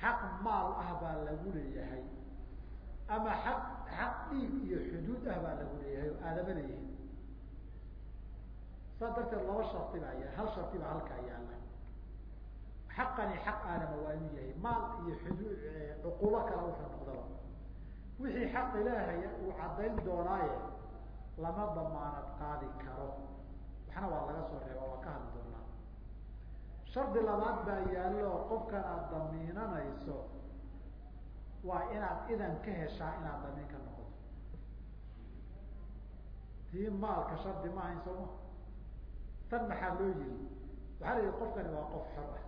Xaq maal ah baa lagu leeyahay ama xaq xaq dhiig iyo xuduud ah baa lagu leeyahay oo aadama leeyihiin saas darteed laba shardi baa ya hal shardi baa halkaa yaalla xaqani xaq aadama waa inuu yahay maal iyo xuduud cuquubo kale wuxuu noqdaba wixii xaq ilaahaya uu caddayn doonaaye lama damaanad qaadi karo. Waxna waa laga soo reeba waa ka hadli doonaa. Shardi labaad baa yaallo qofkan aada damiinanayso waa inaad idan ka heshaa inaad damiin ka noqoto. Tii maalka shardi ma ahayn sooma tan maxaa loo yiri? Waxaa la yihi qofkani waa qof xor ah.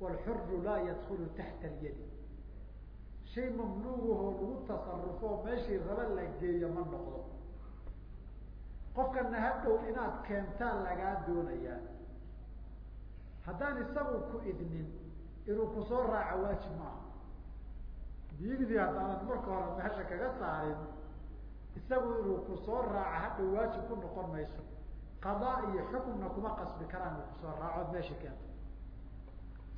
Waalxuru laa yadkulu taxta alyadi shay mamluugahoo lagu tasarufo meeshii raba la geeyo ma noqdo. Qofkana hadhow inaad keentaan lagaa doonayaa haddaan isagu ku idnin inuu ku soo raaco waajib maaha. Biigdii haddaanan marka hore meesha kaga saarin isagu inuu ku soo raaco hadhow waajib ku noqon mayso. Qadaa iyo xukumna kuma qasbi karaan ku soo raacood meesha keento.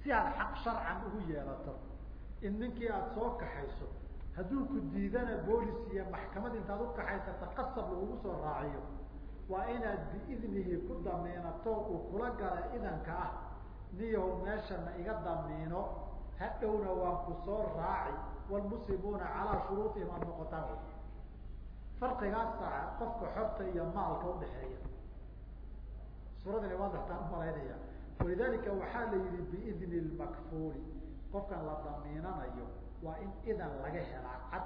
Si aad xaq sharcan ugu yeelato in ninkii aada soo kaxayso hadduu ku diidana boolis iyo maxkamad intaad ukaxaysata qasab lagugu soo raaciyo. Waa inaad biidnihi ku damiinato uu kula gala idanka ah. Niyahu meeshana iga damiino. Hadhowna waan ku soo raaci. Wlmuslimuuna calaa shuruuطihim aad noqotaan. Farqigaasa qofka xorta iyo maalka udhaxeeya suuradani waadaxtaan u malaynaya walidalika waxaa la yihi biidni lmakfuuli qofkan la damiinanayo waa in idan laga helaa cad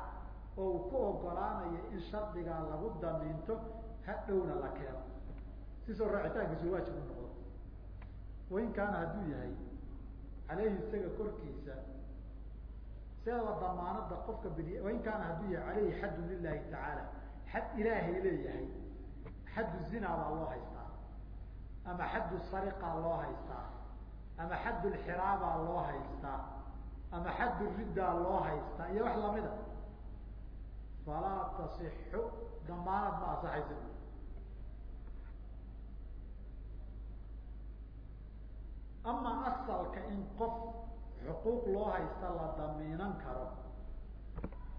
oo uu ku ogolaanayo in shardigaa lagu damiinto hadhowna la keeno. Si soo raacitaankiisu waajib u noqdo. Wain kaana hadduu yahay caleyhi isaga korkiisa siadaba damaanada qofka bini wain kaana hadduu yahay caleyhi xaddu lilahi tacaala xad ilaahay leeyahay xaddu zina baa loo haystaa ama xaddu sariqa loo haystaa ama xaddu lxiraabaa loo haystaa ama xaddu riddaa loo haystaa iyo wax lamida. Falaa tasixu damaanad ma asaxaysa ama asalka in qof xuquuq loo haysta la damiinan karo.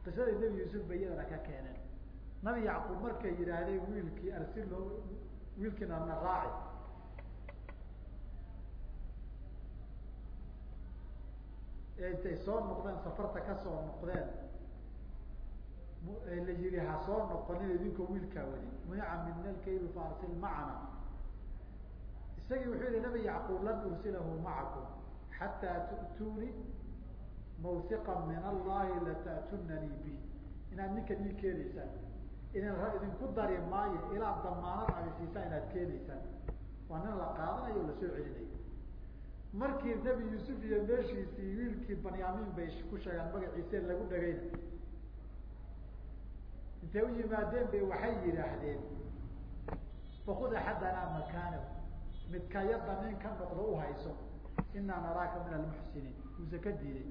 Qisaday nebi yuusuf bay iyadana ka keeneen. Nabi yacquub markay yidhaahdeen wiilkii arsilo wiilkiina na raaci intay soo noqdeen safarta ka soo noqdeen la yihi ha soo noqonin idinkoo wiilkaa wadin munica mina lkaylu faarsil macana. Isagii wuxuu yihi nabi yacquub lan ursilahu macakum xataa tu'tuuni mawhiqa min allahi lata'tunanii bi. Inaad ninkan ii keenaysaan idin idinku dari maayo ilaa damaanad adisiisaan inaad keenaysaan. Waa nin la qaadanayo o la soo celinayo markii nebi yuusuf iyo meeshiisii wiilkii banyamin bay ku sheegaan magaciise lagu dhagayna. Intay u yimaadeen bay waxay yidhaahdeen fakud axadanaa makaanahu. Midkayada nin ka noqdo u hayso inaa naraaka min almuxsiniin. Muuse ka diiday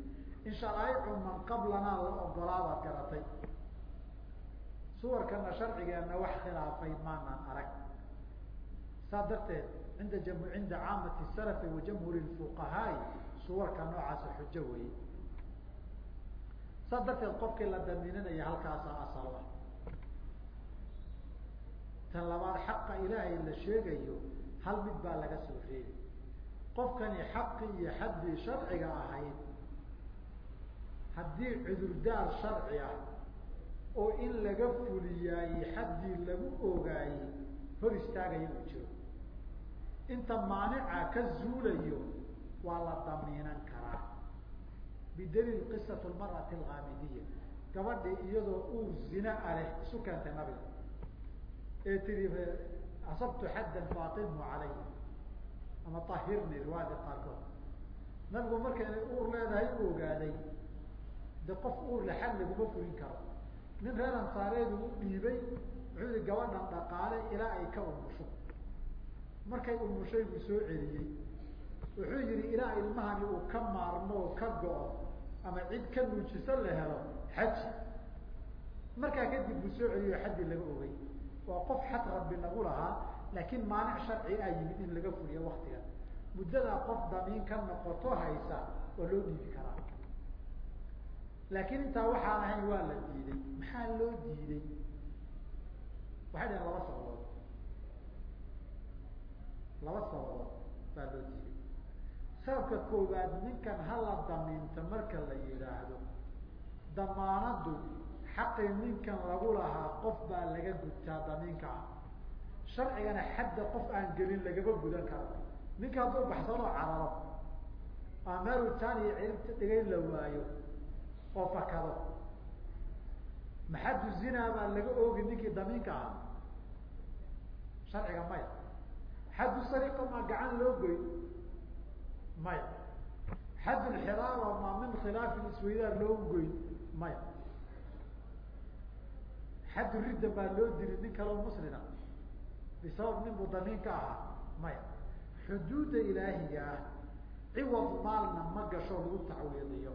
in sharaa'icu man qablanaa la ogolaabaad garatay. Suwarkana sharcigeenna wax khilaafay maanaan arag. Saa darteed inda jam cinda caamati salafi wa jamhuuri fuqahaai suwarka noocaasa xujo weeye saa darteed qofkii la damiinanaya halkaasaa asal tan labaad xaqa ilaahay la sheegayo hal mid baa laga soo reebi qofkani xaqii iyo xaddii sharciga ahayd haddii cudurdaar sharci ah oo in laga fuliyaaye xaddii lagu ogaayey hor istaagaya uu jiro inta maanica ka zuulayo waa la damiinan karaa. Bidaliil qisat lmar'ati alghaamidiya. Gabadhii iyadoo uur zina a leh isu keentay nabiga. Ee tiri asabtu xaddan faatimu calay ama ahirni riwaayada qaarkood. Nabigu markaynay uur leedahay u ogaaday de qof uur le xad laguma fulin karo. Nin reer ansaareedu u dhiibay wuxuu yihi gabadhan dhaqaale ilaa ay ka umusho markay umushay buu soo celiyey wuxuu yihi ilaa ilmahani uu ka maarmo oo ka go-o ama cid ka nuujiso la helo xaji markaa kadib buu soo celiyo xaddii laga ogay waa qof xad rabbi nagu lahaa laakiin maanic sharci a yimid in laga fuliyo waktiga muddadaa qof damiin ka noqoto haysa waa loo dhiibi karaa. Laakiin intaa waxaan ahayn waa la diiday. Maxaa loo diiday? Waxay dhaheen laba sababood laba sababood baa loo diiday sababka koowaad ninkan hala damiinta marka la yidhaahdo damaanadu xaqii ninkan lagu lahaa qof baa laga gudtaa damiinka. Ah sharcigana xadda qof aan gelin lagama gudan karo. Ninka hadduu baxsanoo cararo ama meelu taaniya cilinta dhigayn la waayo oo fakado. Maxaddu zinaa baa laga oogi ninkii damiinka ahaa. Sharciga maya xaddu sariqa maa gacan loo goy maya xaddu lxiraaba maa min khilaafin isweydaar loo goyn maya xaddu ridda baa loo diri nin kaloo muslina bisabab nin buu damiinka ahaa maya xuduudda ilaahiga ah ciwad maalna ma gasho lagu tacwiidiyo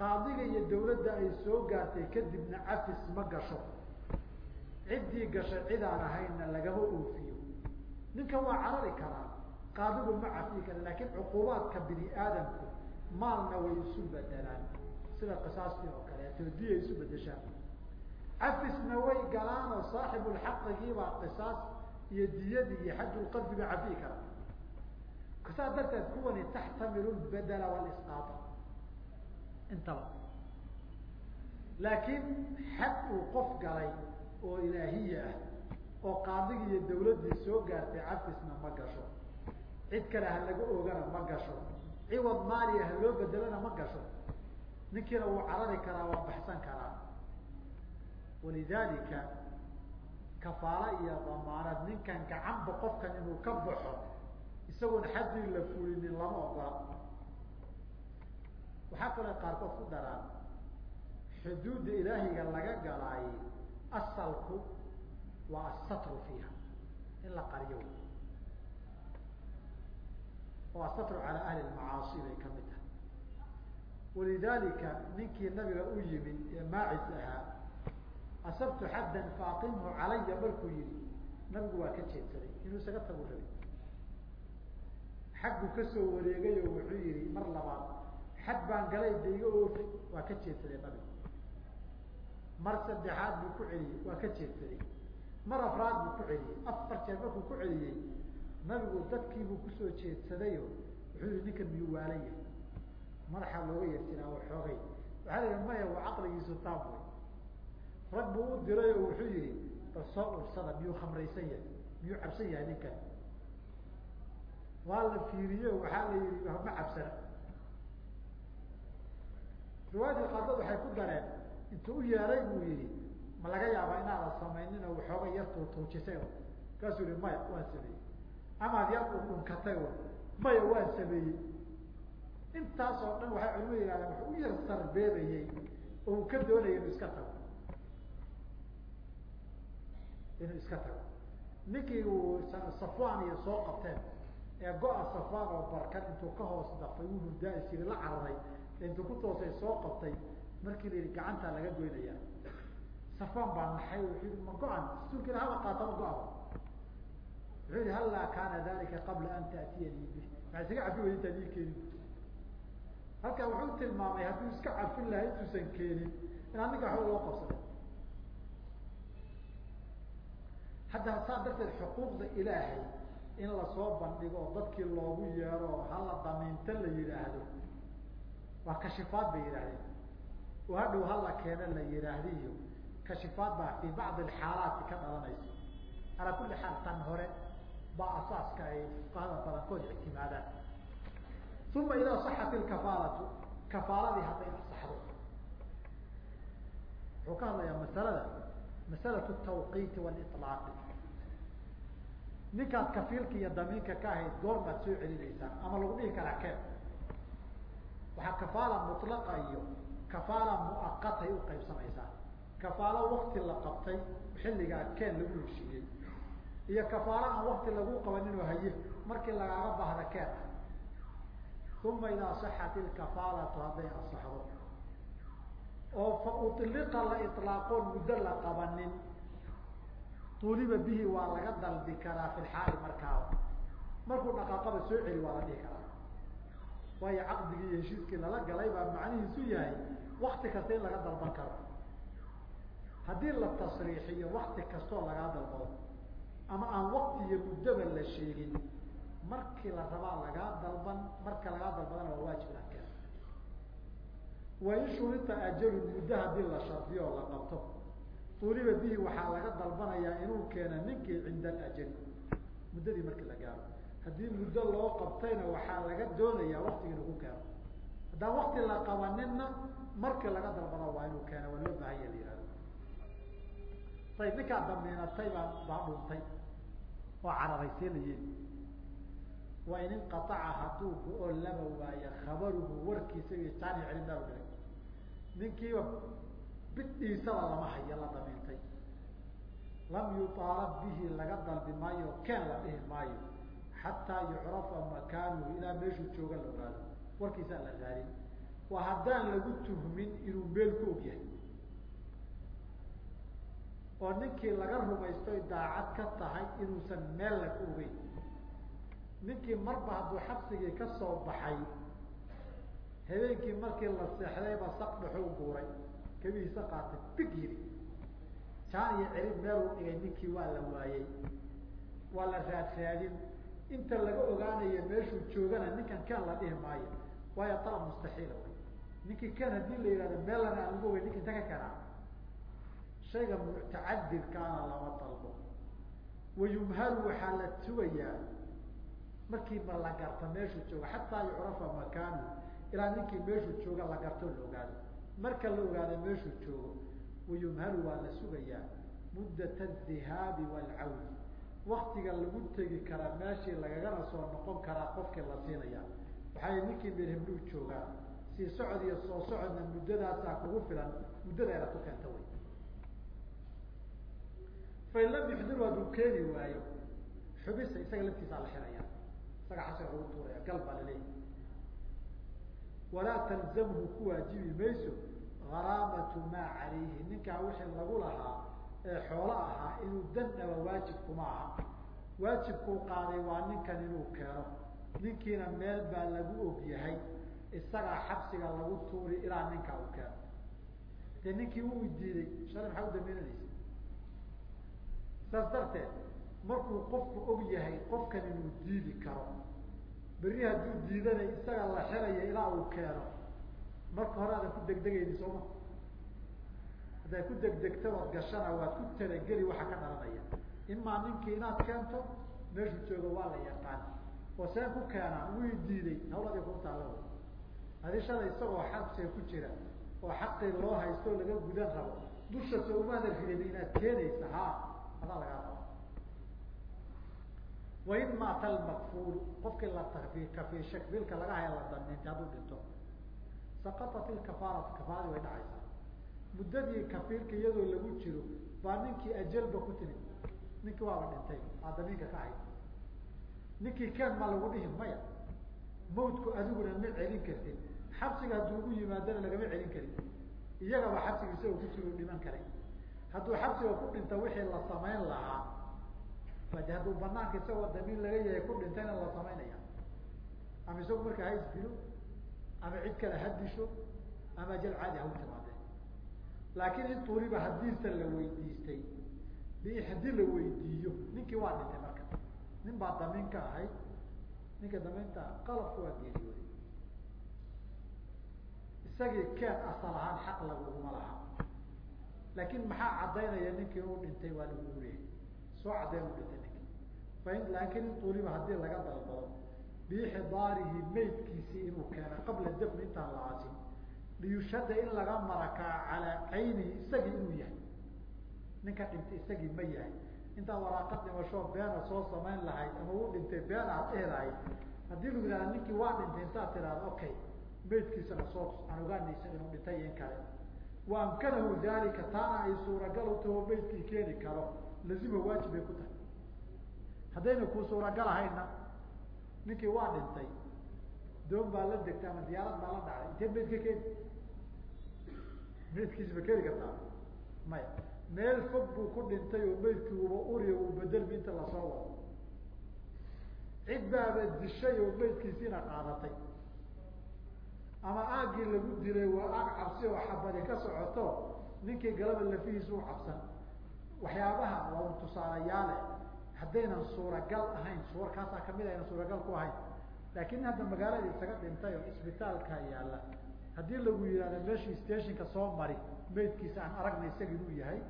qaadiga iyo dawladda ay soo gaartay kadibna cafis ma gasho ciddii gashay cidaan ahaynna lagama oofiyo ninkan waa carari karaa qaadigu ma cafiyi kara laakiin cuqubaadka bini aadamku maalna way isu bedelaan sida qisaastii oo kaleeto diyay isu bedeshaan cafisna way galaan oo saaxibulxaqigiibaa qisaas iyo diyadii iyo xajulqadfi ba cafiyi kara. Saa darteed kuwani taxtamilu lbedela walisqaata intaba. Laakiin xad uu qof galay oo ilaahiya ah oo qaadigi iyo dawladdii soo gaartay cafisna ma gasho. Cid kale ha laga ogana ma gasho. Ciwad maaliya ha loo bedelana ma gasho. Ninkiina wuu carari karaa waa baxsan karaa. Walidalika kafaalo iyo damaanad ninkan gacanba qofkan inuu ka baxo isagoon xaddii la fulinin lama ogola. Waxaa kaloo qaarkood ku daraan xuduudda ilaahiga laga galaaye asalku waa asatru fiiha in la qariyo oo asatru calaa ahli lmacaasi bay ka mid tahay walidalika ninkii nabiga u yimid ee maacis ahaa asabtu xaddan faaqimhu calaya markuu yihi nabigu waa ka jeedsaday inuu isaga tagu rabay xaggu ka soo wareegay oo wuxuu yihi mar labaad xad baan galay de iga oofi waa ka jeedsaday nabigu mar saddexaad buu ku celiyey waa ka jeedsaday. Mar afraad buu ku celiyey afar jeer markuu ku celiyey nabigu dadkiibuu ku soo jeedsadayo wuxuu yihi ninkan miyuu waalan yahay? Madaxaa looga yeertinaa oo xoogay. Waxaa la yihi maya waa caqligiisu taab wey rag buu u diray oo wuxuu yihi bal soo ursada miyuu khamraysan yahay miyuu cabsan yahay ninkan? Waa la fiiriye waxaa la yihi ma cabsana. Riwaayadka qaarkood waxay ku dareen intuu u yeeray buu yihi ma laga yaabaa inaadan samaynin oo waxooga yar tuutuujisay kaasuu yihi maya waan sameeyey. Amaad yar u dhunkatay maya waan sameeyey. Intaas oo dhan waxay culimadu yihahdeen wuxuu u yar sarbeebayey oo uu ka doonaya inuu iska tago. Inuu iska tago. Ninkii uu safwan iyo soo qabteen ee go-a safwan oo barkan intuu ka hoos dafay uu hurdaa siri la cararay intuu ku toosay soo qabtay markii la yihi gacantaa laga goynaya safwan baa naxay ma go-an rasuulka ila haba qaatama go-aba wuxuu yihi hallaa kaana dalika qabla an taatiyanii bih maa isaga cafi weyda intaan ii keenin halkaa wuxuu tilmaamay hadduu iska cafin lahaa intuusan keenin inaan ninka waxba loo qabsada hadda saa darteed xuquuqda ilaahay in la soo bandhigo dadkii loogu yeero oo hala damiinta la yihaahdo waa kashifaad bay yidhahdeen hadhow hala keeno la yihaahdi iyo kashifaad baa fi bacdi alxaalaati ka dhalanaysa calaa kulli xaal tan hore baa asaaska ay fuqahada badankood ictimaadaan uma idaa saxat ilkafaalatu kafaaladii hadday asaxdo wuxuu ka hadlayaa masalada masalatu tawqiiti waliطlaaqi ninkaad kafiilka iyo damiinka ka ahayd goormaad soo celinaysaa ama lagu dhihi karaa keen waxaa kafaala mutlaqa iyo kafaala muaqatay u qaybsamaysaa kafaalo wakti la qabtay xilligaa keen lagu heshiiyey. Iyo kafaalo aan wakti lagu qabaninoo haye markii lagaaga baahda keen. Uma idaa saxat ilkafaalatu hadday asaxdo oo fa uliqa la ilaaqoon muddo la qabanin. Tuuliba bihi waa laga dalbi karaa fi lxaali markaaba markuu dhaqaaqaba soo celi waa la dhihi karaa waayo caqdigii iyo heshiiskii lala galay baa macnihiisu yahay wakti kasta in laga dalban karo. Haddii la tasriixiyo wakti kastoo lagaa dalbado ama aan wakti iyo muddaba la sheegin markii la rabaa lagaa dalban marka lagaa dalbadana waa waajib inaad keento wain shurita ajalun muddo haddii la shardiyo oo la qabto. Tuuliba bihi waxaa laga dalbanayaa inuu keena ninkii cinda alajali muddadii markii la gaaro haddii muddo loo qabtayna waxaa laga doonayaa waktigii inuu ku keeno. Haddaan wakti la qabaninna markii laga dalbada waa inuu keena waa loo baahanya la yihahdo ayb ninkaa damiinatay baa baa dhuntay. Oo cararay see la yeeli waa in inqaaca hadduu go-o laba waayo khabaruhu warkiisa iyo jaani celindaa dhigay. Ninkiiba bidhiisaba lama hayo la damiintay lam yuaalab bihi laga dalbi maayo keen la dhihi maayo xataa yucrafa makaanuhu ilaa meeshuu jooga la ogaado warkiisaa la raadin. Waa haddaan lagu tuhmin inuu meel ku og yahay. Oo ninkii laga rumaystoy daacad ka tahay inuusan meella ku ogeyn. Ninkii marba hadduu xabsigii ka soo baxay habeenkii markii la seexdayba sak dhaxuu guuray. Kabihiisa qaatay big yiri. Jaan iyo cirib meeluu dhigay ninkii waa la waayey waa la raad raadin inta laga ogaanayo meeshuu joogana ninkan ken la dhihi maayo waayo alab mustaxiila wy ninkii ken haddii la yihahdo meelana aan lagu ogeyn ninka inta ka kenaa shayga mutacadirkaana lama dalbo. Wayumhalu waxaa la sugayaa markii ma la garta meeshuu jooga xataa yucrafa makaanu ilaa ninkii meeshuu jooga la garto la ogaado. Marka la ogaado meeshuu joogo wayumhalu waa la sugayaa muddat adihaabi waalcawdi waktiga lagu tegi karaa meeshii lagagana soo noqon karaa qofkii la siinaya waxay ninkii mirhimluu joogaa sii socod iyo soo socodna muddadaasaa kugu filan muddada inaad ku keenta wey fain lam yuxdiru hadduu keeni waayo xubisa isaga laftiisaa la xiraya. Isaga xashiga lagu tuuraya gal baa laleeyahy walaa talzamhu ku waajibi mayso garaamatu maa calayhi ninkaa wixii lagu lahaa ee xoolo ahaa inuu dan dhaba waajib kuma aha. Waajibkuu qaaday waa ninkan inuu keeno. Ninkiina meel baa lagu og yahay. Isagaa xabsiga lagu tuuri ilaa ninkaa uu keeno. Dee ninkii uu diiday. Shalay maxaa u damiinanaysa saas darteed markuu qofku og yahay qofkan inuu diidi karo berri hadduu diidana isaga la xiraya ilaa uu keeno marka hore aadan ku degdegayni sooma haddaad ku degdegta ood gashana waad ku talageli waxa ka dhalanaya. Imaa ninkii inaad keento meeshuu jooga waa la yaqaan. Oo seen ku keenaa wii diiday hawladii ku taalla adi shalay isagoo xabsiga ku jira oo xaqii loo haysto laga gudan rabo. Dusha so umaada ridin inaad keenaysa ha adaa lagaa raba wain maata almakfuulu qofkii la takfi kafiisha kafiilka laga haya la damiintay hadduu dhinto. Saqatat ilkafaaratu kafaaradii way dhacaysaa muddadii kafiilka iyadoo lagu jiro baa ninkii ajalba ku timid ninkii waaba dhintay aa damiinka ka ahayd ninkii keen ma lagu dhihi maya mawtku adiguna ma celin kartid. Xabsiga hadduu ugu yimaadana lagama celin karin. Iyagaba xabsiga isagoo ku jiro dhiman karay hadduu xabsiga ku dhinta wixii la samayn lahaa de hadduu banaanka isagoo damiin laga yahay ku dhintayna la samaynaya? Ama isagu markaa ha isdilo ama cid kale ha disho ama ajal caadi ha u timaadeen laakiin in tuuriba hadiisa la weydiistay haddii la weydiiyo ninkii waa dhintay marka. Nin baa damiin ka ahayd ninka damiinta qalabka waa geeriyooday isagii keen asal ahaan xaq laguguma laha. Laakiin maxaa caddaynaya ninkii inuu dhintay waa lagu leeyay soo caddayn u dhintay ninki laakiin in tuuliba haddii laga dalbado biixdaarihi maydkiisii inuu keeno qabla dafni intaan la aasin liyushhada in laga marakaa calaa caynihi isagii inuu yahay. Ninka dhintay isagii ma yahay. Intaad waraaqad dhimashoo beena soo samayn lahayd ama uu dhintay been aad dhihi lahayd haddii lagu yihahda ninkii waa dhintay intaad tidhahdo okay maydkiisana soo aan ogaanaysa inuu dhintay in kale. Wa amkanahu dalika taana ay suuragal u taho maydkii keeni karo. Lazima waajib bay ku tahay. Haddayna kuu suuragal ahayna ninkii waa dhintay doon baa la degtay ama diyaarad baa la dhacday inteed mayd ka keeni maydkiisi ma keeni kartaa? Maya meel fog buu ku dhintay oo maydkii uba uriya uu bedelmi inta la soo wado. Cid baaba dishay oo maydkiisiina qaadatay. Ama aaggii lagu dilay waa aag cabsi oo xabadi ka socoto ninkii galaba lafihiisa u cabsan. Waxyaabaha waa un tusaalayaale. Haddaynan suuragal ahayn suwarkaasaa ka mid aynan suuragal ku ahayn. Laakiin hadda magaalada isaga dhintay oo isbitaalka yaalla haddii lagu yihahdo meeshii stationka soo mari maydkiisa aan aragna isaga inuu yahay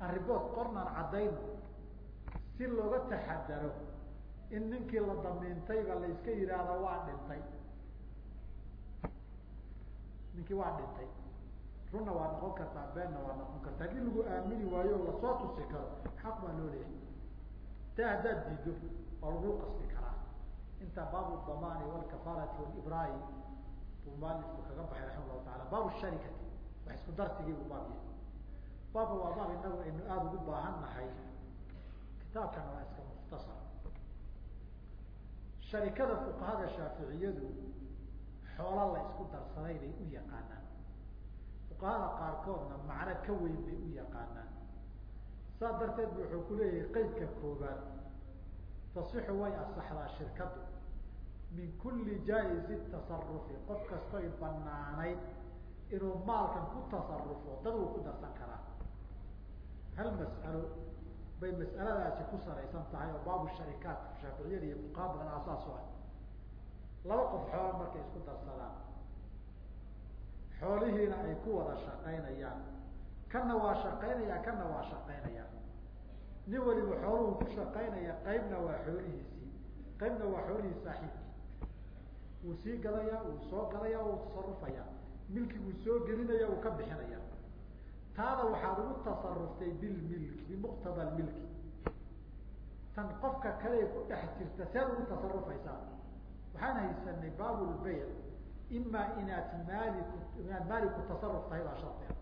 aan riboort qornaan caddayn si looga taxadaro in ninkii la damiintayba la iska yidhaahdo waa dhintay. Ninkii waa dhintay. Runna waa noqon kartaa beenna waa noqon kartaa. Haddii lagu aamini waayo o la soo tusi karo xaq baa loo leeyahay. Taa haddaad diido waa lagu qasbi karaa. Inta baabu damaani walkafaarati walibraai buu mualifku kaga baxay raxima llahu taala baabu sharikati wax isku darsigii buu baab yahay. Baabka waa baab inagu aynu aada ugu baahan nahay. Kitaabkana waa iska mukhtasar. Sharikada fuqahada shaaficiyadu xoola la isku darsaday bay u yaqaanaan. Fuqahada qaarkoodna macno ka weyn bay u yaqaanaan. Saas darteed bu wuxuu ku leeyahay qeydka koobaad tasixu way asaxdaa shirkadu min kulli jaa-izi tasarufi qof kastoy banaanayd inuu maalkan ku tasarufo dad uu ku darsan karaa. Hal mas'alo bay mas'aladaasi ku salaysan tahay oo baabu sharikaat shaaficiyada iyo fuqaha badan asaas u ah. Laba qof xoola markay isku darsadaan xoolihiina ay ku wada shaqaynayaan. Kanna waa shaqaynaya kanna waa shaqaynaya. Nin waliba xooluhu ku shaqaynaya qaybna waa xoolihiisii qaybna waa xoolihii saaxiibkii wuu sii gadaya wuu soo gadaya wuu tasarufaya. Milkiguu soo gelinaya wuu ka bixinaya. Taada waxaad ugu tasaruftay bilmilki bimuqtada milki. Tan qofka kale ku dhex jirta seed ugu tasarufaysaa waxaan haysanay baabulbayc imaa inaad maaliku inaad maaliku tasaruf tahay baa shardiga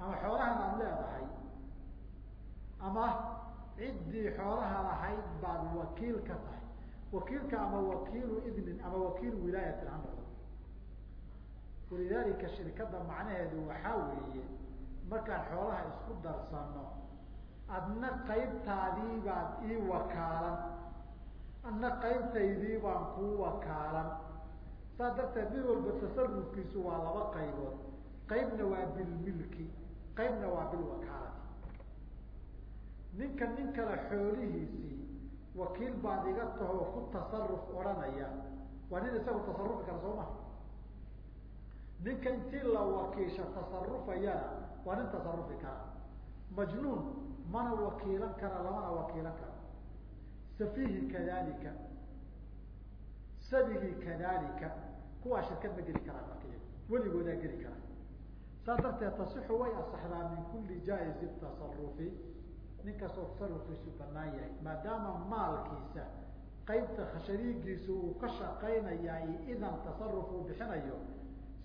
ama xoolahan aad leedahay. Ama ciddii xoolaha lahayd baad wakiil ka tahay wakiilka ama wakiilu idnin ama wakiilu wilaayatin ha noqdo walidaalika shirkadda macnaheedu waxaa weeye markaan xoolaha isku darsano adna qaybtaadii baad ii wakaalan adna qaybtaydii baan kuu wakaalan. Saas darteed mid walba tasarufkiisu waa laba qaybood. Qaybna waa bilmilki qaybna waa bilwakaalati ninka nin kale xoolihiisii wakiil baad iga tahoo ku tasaruf odhanaya. Waa nin isagu tasarufi kara soo maha ninka intii la wakiisha tasarufayana waa nin tasarufi kara. Majnuun mana wakiilan kara lamana wakiilan karo safihi kadalika sabigii kadalika kuwaa shirkad ma geli karaan marka weligoodaa geli karaa saas darteed tasixu way asaxdaa min kuli jaa'izi tasarufi nin kastoo tasarufkiisu banaan yahay maadaama maalkiisa qaybta shariigiisa uu ka shaqaynayaa idan tasaruf uu bixinayo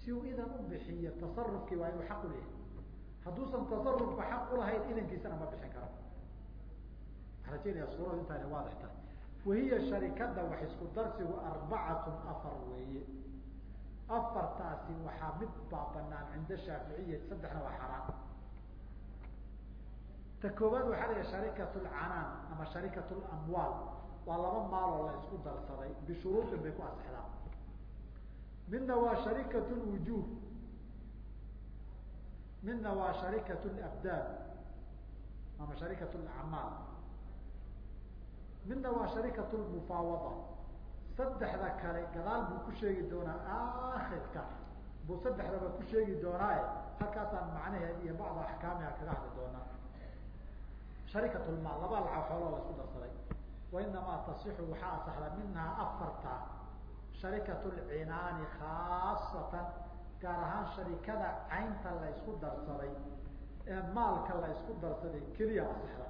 si uu idan u bixiyo tasarufkii waa inuu xaq uleyahay hadduusan tasarufka xaq ulahayn idankiisana ma bixin karo. Waxaan rajeynaya suurada intaana waadix tahay. Wahiya sharikada wax isku darsigu arbacatun afar weeye. Afartaasi waxaa mid baa banaan cinda shaaficiya saddexna waa xaraan ta koobaad waxaa la yaha sharikat lcanaan ama sharikat lamwaal waa laba maaloo la isku darsaday bishuruudin bay ku asexdaan midna waa sharikat lwujuh midna waa sharikat labdaan ama sharikat lacmaal midna waa sharikat lmufaawada saddexda kale gadaal buu ku sheegi doonaa akhirka buu saddexdaba ku sheegi doonaaye halkaasaan macnaheed iyo bacda axkaamiha kaga hadli doonaa sharikat lmaal laba laca xooloo la isku darsaday. Wa inamaa tasixu waxaa asaxda minhaa afarta sharikat lcinaani khaasatan gaar ahaan sharikada caynta la isku darsaday ee maalka la isku darsaday keliya asaxda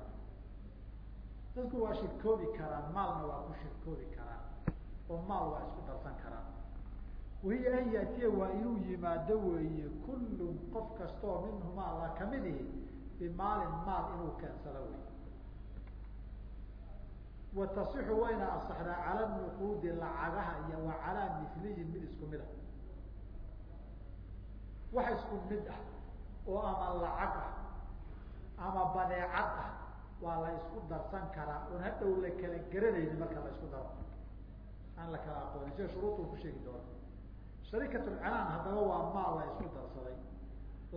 dadku waa shirkoobi karaan maalna waa ku shirkoobi karaan oo maal waa isku darsan karaan. Wahiya an yaatiya waa inuu yimaado weeye kullun qof kastaoo minhumaa la ka mid bimaalin maal inuu keensado wey wa tasixu wayna asaxdaa cala nuquudi lacagaha iyo wa calaa miliyin mid isku mid ah wax isku mid ah oo ama lacag ah ama badeecad ah waa la isku darsan karaa oon hadhow la kala garanayni marka la isku daro aan la kala aqoonin sida shuruudta ku sheegi doono sharikat lcanaan haddaba waa maal la isku darsaday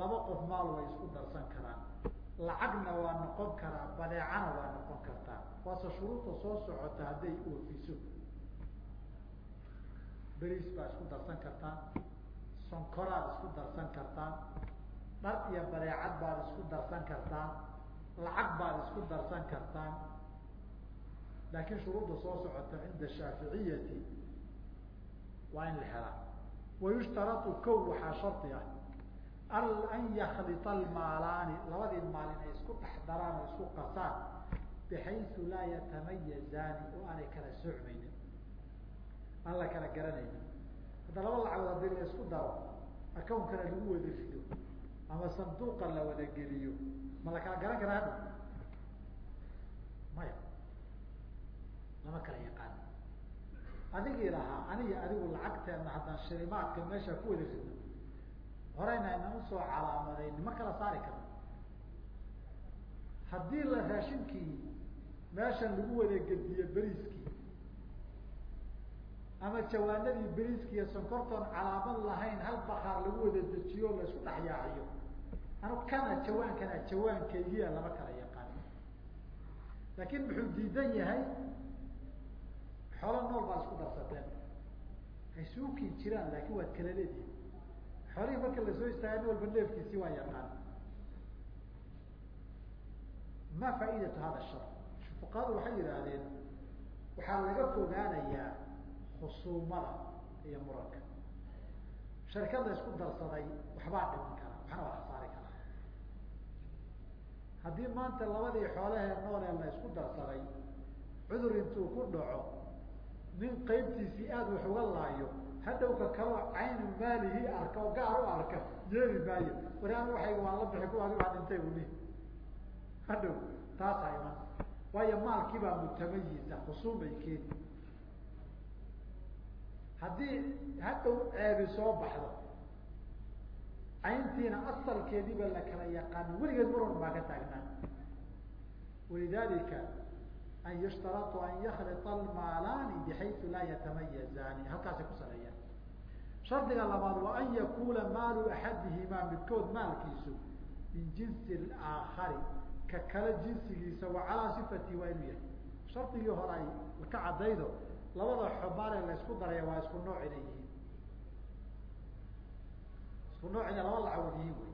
laba qof maal way isku darsan karaan lacagna waa noqon karaa badeecana waa noqon kartaa. Waase shuruudta soo socota hadday oofiso. Beriis baa isku darsan kartaan sonkoraad isku darsan kartaan dhar iyo badeecad baad isku darsan kartaan lacag baad isku darsan kartaan laakiin shuruudda soo socota cinda shaaficiyati waa in la helaa. Wayushtarau kow waxaa shardi ah an yaklita almaalaani labadii maal inay isku dhex daraan oo isku qasaan bixayu laa yatamayazaani oo aanay kala socmaynin aan la kala garanaynin hadda laba lacagood haddii la isku daro account-kana lagu wada rido ama sanduuqa la wada geliyo ma la kala garan karaa hadda maya lama kala yaqaan adigii lahaa aniga adigu lacagteena haddaan shilimaadka meesha ku wada ridno horeyna inaan u soo calaamadayn ma kala saari karno. Haddii la raashinkii meeshan lagu wada gediyo beriiskii ama jawaanadii beriiski iyo sonkortoon calaamad lahayn hal bakaar lagu wada dejiyo o la isku dhex yaaciyo anu kana jawaankana jawaankaygiya lama kala yaqaan laakin muxuu diidan yahay? Xoolo nool baa isku darsateen. Hay suuki jiraan laakin waad kala leedihin xoolihii marka la soo istaaga nin walba neefkiisii waa yaqaan. Ma faaidatu hada shar? Fuqahadu waxay yidhaahdeen waxaa laga fogaanayaa khusuumada iyo muranka. Sharikad la isku darsaday waxbaa dhiman kara waxna waa khasaari karaa haddii maanta labadii xoolahee noolee la isku darsaday cudur intuu ku dhaco nin qaybtiisii aada wax uga laayo hadhowka kaloo caynu maalihi arka oo gaar u arka yeeli maayo wariaan waay waan la bixi kuwaagi baa dhintay uni hadhow taasa iman waayo maalkii baa mutamayisa khusuumay keeni. Haddii hadhow ceebi soo baxdo cayntiina asalkeediiba la kala yaqaan weligeed muran baa ka taagnaan walidalika an yushtarau an yaklita almaalaani bxayu laa yatamayazaani halkaasay ku saleeyaan shardiga labaad waa an yakuna maalu axadihimaa midkood maalkiisu min jinsi aakari ka kale jinsigiisa wa calaa sifati waa inuu yahay. Shardigii hore ay ka caddaydo labada xomaale la isku daraya waa isku nooc inay yihiin. Isku nooc inay laba lacawad yihiin wey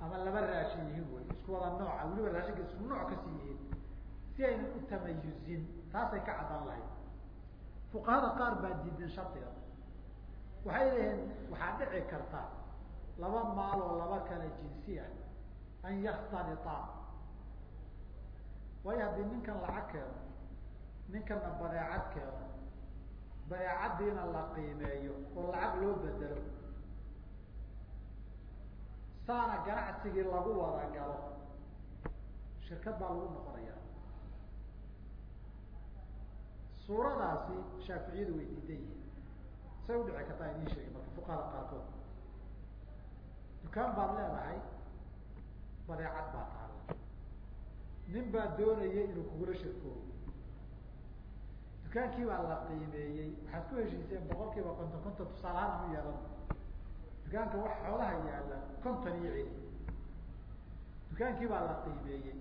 ama laba raashin yihiin wey isku wada nooca weliba raashinka isku nooc ka sii yihiin si aynan u tamayuzin taasay ka caddaan lahayd. Fuqahada qaar baa diidan shardiga waxay leeyihiin waxaa dhici karta laba maal oo laba kale jinsi ah an yakhtalitaa waayo haddii ninkan lacag keeno ninkana badeecad keeno badeecaddiina la qiimeeyo oo lacag loo bedelo. Saana ganacsigii lagu wada galo shirkad baa lagu noqonaya suuradaasi shaaficiyadu way diidan yihiin say udhici kartaa idiin sheegi marka fuqahada qaarkood dukaan baad leedahay badeecad baa taala nin baa doonaya inuu kugula shirkoobo dukaankii baa la qiimeeyey waxaad ku heshiiseen boqol kiiba konton konton tusaalahaan anu yeelan dukaanka wax xoolaha yaalla konton iyo celi dukaankii baa la qiimeeyey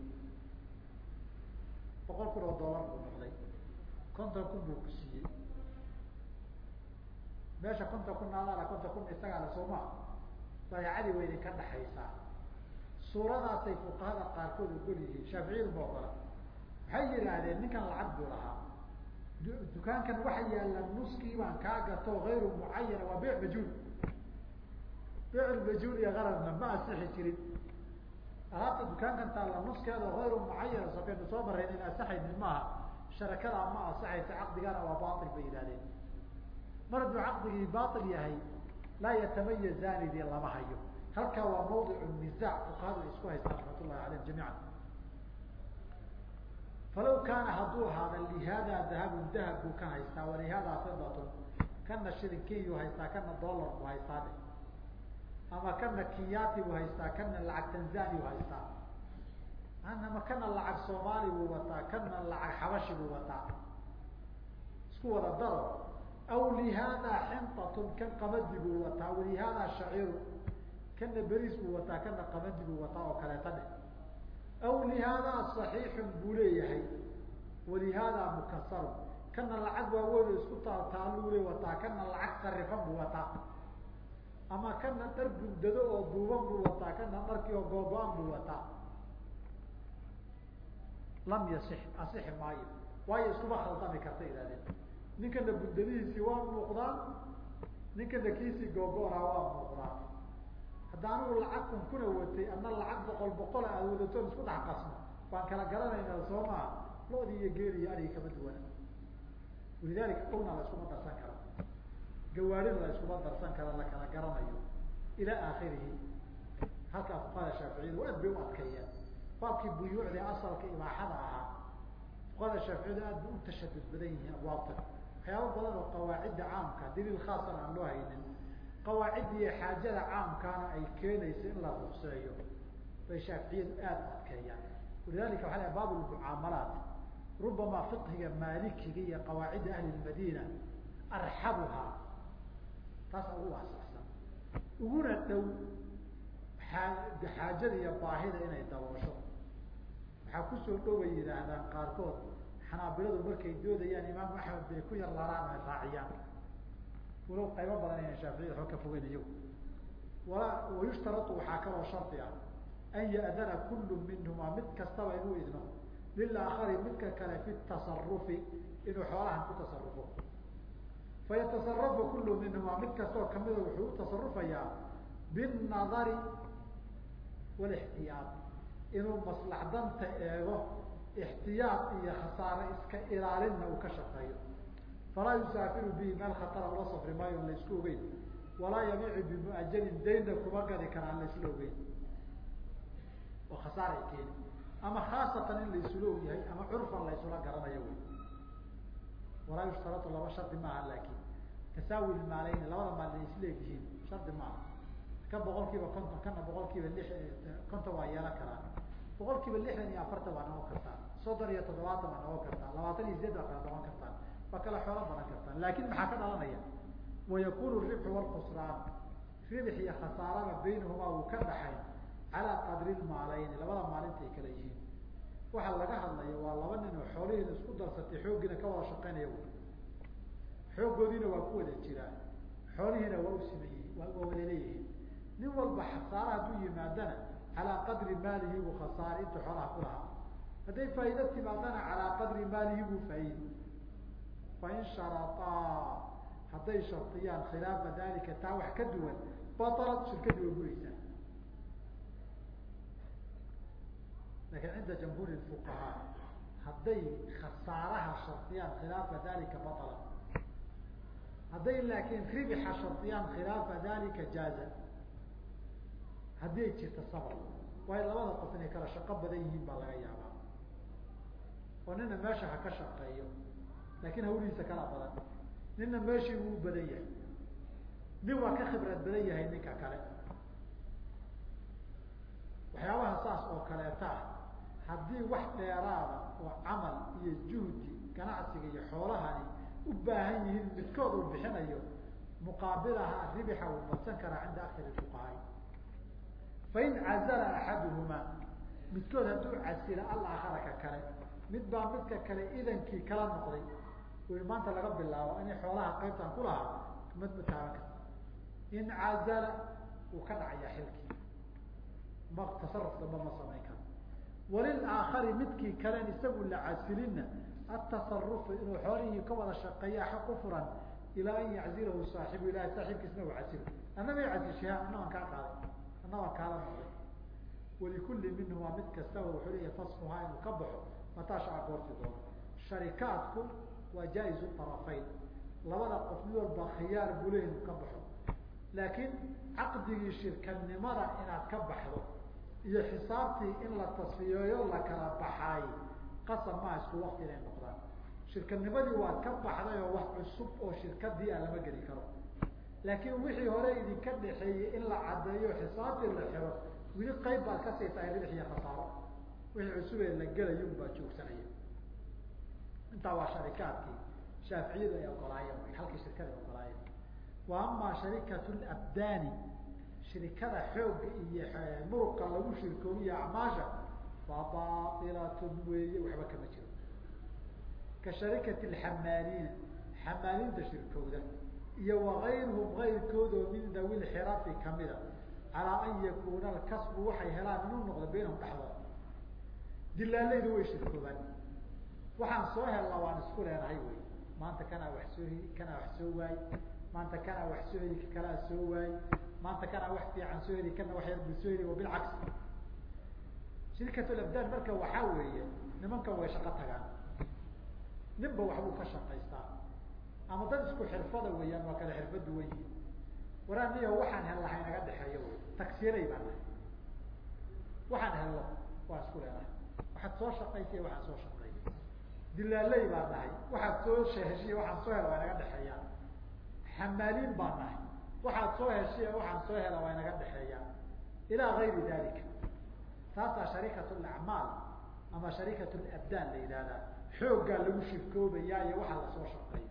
boqol kun oo dollar buu noqday konton kun buu ku siiyey meesha konton kun naadaala konton kun isagaa le sooma badeecadii way idinka dhaxaysaa. Suuradaasay fuqahada qaarkood ogol yihiin ogola waxay yidhaahdeen ninkan lacag buu lahaa. Dukaankan waxa yaalla nuskii baan kaa gato hayru mucayana waa beyc majuul. Beyc majuul iyo qaradna ma asixi jirin. Alaabta dukaankan taalla nuskeeda hayru mucayana sokaynu soo marayn in asaxaynin maaha. Sharakadaa ma asaxaysa caqdigana waa bail bay yihahdeen mar hadduu caqdigii bail yahay laa yatamayazanidii lama hayo. Halkaa waa mawdic nizac fuqahadu isku haystaan raxmat ullahi aleyhim jamiican. Falaw kaana hadduu ahaada lihada dahabun dahab buu ka haystaa walihada fidatun kana shilin kenyu haystaa kana dollar buu haystaa dhe ama kana kinyati buu haystaa kana lacag tanzani buu haystaa. Ama kana lacag soomaali buu wataa kana lacag xabashi buu wataa. Isku wada daro aw lihada xintatun kan qamadi buu wataa walihada shaciiru kana beriis buu wataa kana qamadi buu wataa oo kaleeta dheh aw lihada صaxiixun buu leeyahay walihada mukasaru kana lacag waaweyn isku taaltaaluu le wataa kana lacag sarifan buu wataa ama kana dhar gundado oo duuban buu wataa kana dharkii oo googo-an buu wataa lam yasix asixi maayo waayo iskuma khaldami karta ihahdeen ninkana gundadihiisii waa muuqdaan ninkana kiisii googo-naa waa muuqdaan. Hadda anigu lacag kun kuna watay adna lacag boqol boqola aad wadatoon isku dhex qasmo waan kala garanaynaa soo maa loodi iyo geeli iyo adigi kama duwana walidalika dhulna la iskuma darsan karo. Gawaarina la iskuma darsan karo la kala garanayo. Ilaa aakhirihi. Halkaa fuqahada shaaficiyadu aad bay u adkeeyeen baabkii buyuucdii asalka ibaaxada ahaa fuqahada shaaficiyadu aad bay u tashadud badan yihiin abwaabta waxyaaba badan oo qawaacidda caamka daliil khaasan aan loo haynin qawaaciddiiyo xaajada caamkaana ay keenayso in la rukseeyo bay shaaficiyadu aada u adkeeyaan. Walidalika waxa la baab lmucaamalaat rubama fiqhiga maalikiga iyo qawaacidda ahli lmadina arxabuhaa. Taasa ugu waasacsan uguna dhow xaajada iyo baahida inay daboosho. Waxaa ku soo dhoway yidhaahdaan qaarkood xanaabiladu markay doodayaan imaamu axmed bay ku yar lalaan ay raaciyaan. Walow qaybo badan ayna shaaficiyada xoog ka fogeyn iyagu. Wala wayushtarau waxaa kaloo shardi ah an ya'dana kullu minhumaa mid kastaba inuu idno lilaakari midka kale fi tasarufi inuu xoolahan ku tasarufo fayatasarafu kullu minhumaa mid kastoo kamida wuxuu u tasarufayaa binnadari walixtiyaad inuu maslaxdanta eego ixtiyaad iyo khasaare iska ilaalinna uu ka shaqeeyo falaa yusaafiru bihi meel khatara ula safri maayo la isku ogeyn walaa yabiicu bimuajalin daynna kuma gadi karaan la isla ogeyn oo khasaaray keeni ama khaasatan in la isula og yahay ama curfan la isula garanayo wey walaa yushtaratu laba shardi maaha laakin tasaawi maaleyni labada maal ay isla egyihiin shardi maaha ka boqol kiiba konton kana boqol kiiba lix konton waa yeelan karaan boqol kiiba lixdan iyo afartan waa noqon kartaan soddon iyo toddobaatan waa noqon kartaan labaatan iyo sideed waa kala noqon kartaan waa kala xoolo badan kartaan laakin maxaa ka dhalanaya? Wayakunu ribxu walkhusraan ribx iyo khasaarada baynahumaa uu ka dhaxay calaa qadri lmaaleyni labada maalintay kala yihiin. Waxa laga hadlayo waa laba nin oo xoolihiina isku darsatay xooggiina ka wada shaqeynaya wy xooggoodiina waa ku wada jiraan. Xoolihiina waa u siman yihiin waa wada leeyihiin. Nin walba khasaara hadduu yimaadana calaa qadri maalihi buu khasaare intuu xoolaha ku lahaa hadday faa'iida timaadana calaa qadri maalihi buu faa'iidi fain sharaaa hadday shardiyaan khilaafa dalika taa wax ka duwan batalat shirkadii way guraysaa. Lakin cinda jamhuuri fuqahaa hadday khasaaraha shardiyaan khilaafa dalika batalat hadday laakiin ribixa shardiyaan khilaafa dalika jaaza. Haddii ay jirto sabr waayo labada qof inay kala shaqo badan yihiin baa laga yaabaa oo nina meesha ha ka shaqeeyo laakin hawlihiisa kala badan. Nina meeshii wuu badan yahay. Nin waa ka khibrad badan yahay ninka kale. Waxyaabaha saas oo kaleeta ah haddii wax dheeraada oo camal iyo juhdi ganacsiga iyo xoolahani u baahan yihiin midkood uu bixinayo muqaabilaha ribixa uu badsan karaa cinda akari fuqahaai fain cazala axaduhumaa midkood hadduu casila alaakhara ka kale mid baa midka kale idankii kala noqday maanta laga bilaabo inay xoolaha qaybtan ku lahaa mad ma taaban karta in cazala uu ka dhacayaa xilkii ma tasaruf damba ma samayn karo. Walilaakhari midkii kalen isagu la casilinna atasarufu inuu xoolihii ka wada shaqeeya xaq furan ilaa an yaczilahu saaxibu ilahi saaxiibkiisna u casilo annama casishaha ana kaa qaaday. Ana kaala noqday. Walikulli minhumaa mid kastaba wuxuu leeyahay fasmuhaa inuu ka baxo mataashaca goorti doono sharikaadku waa jaa-izu arafayn labada qof mid walba khiyaar inuu ka baxo. Laakiin caqdigii shirkanimada inaad ka baxdo iyo xisaabtii in la tasfiyeeyo la kala baxaay qasab maa isku wakti inay noqdaan. Shirkanimadii waad ka baxday oo wax cusub oo shirkadii a lama geli karo. Laakiin wixii hore idinka dhexeeyey in la caddeeyo xisaabtii la xiro wili qayb baad ka sii tahay ribx iyo khasaaro wixii cusubee la gelayun baa joogsanaya. Intaa waa sharikaadkii. Shaaficiyadu ay ogolaayeen halkii shirkada ay ogolaayeen wa amaa sharikatu labdaani shirikada xooga iyo muruqa lagu shirkoobiyo acmaasha waa bailatun weeye waxba kama jiro. Ka sharikati alxamaaliina xamaaliinta shirkooda. Iyo wagayruhum gayrkooda oo min dawi lxirafi kamida calaa an yakuuna alkasbu waxay helaan inuu noqdo baynahum dhexdooda dilaalaydu way shirkoobaan waxaan soo helna waan isku leenahay wey maanta kanaa wax soo heli kanaa wax soo waay. Maanta kanaa wax soo heli kalaa soo waay. Maanta kanaa wax fiican soo heli kana wax yar soo heli wa bilcaks shirkatulabdaan marka waxaa weeye nimanka way shaqo tagaan. Ninba waxbuu ka shaqaystaa. Ama dad isku xirfada weeyaan waa kala xirfad duwan yihiin. Waraan niyo waxaan hellaha inaga dhexeeyo wy tagsiiray baan nahay waxaan hello waan isku leenahay waxaad soo shaqaysay waxaan soo shaqeeyay dilaaley baan nahay. Waxaad soo heshiy waxaan soo hela waa inaga dhexeeyaan xamaaliin baan nahay. Waxaad soo heshiy waxaan soo hela waa inaga dhexeeyaan ilaa gayri dalika taasaa shariikat lacmaal ama shariikat labdaan la yidhahdaa xooggaa lagu shirkoobayaa iyo waxaa la soo shaqeeyo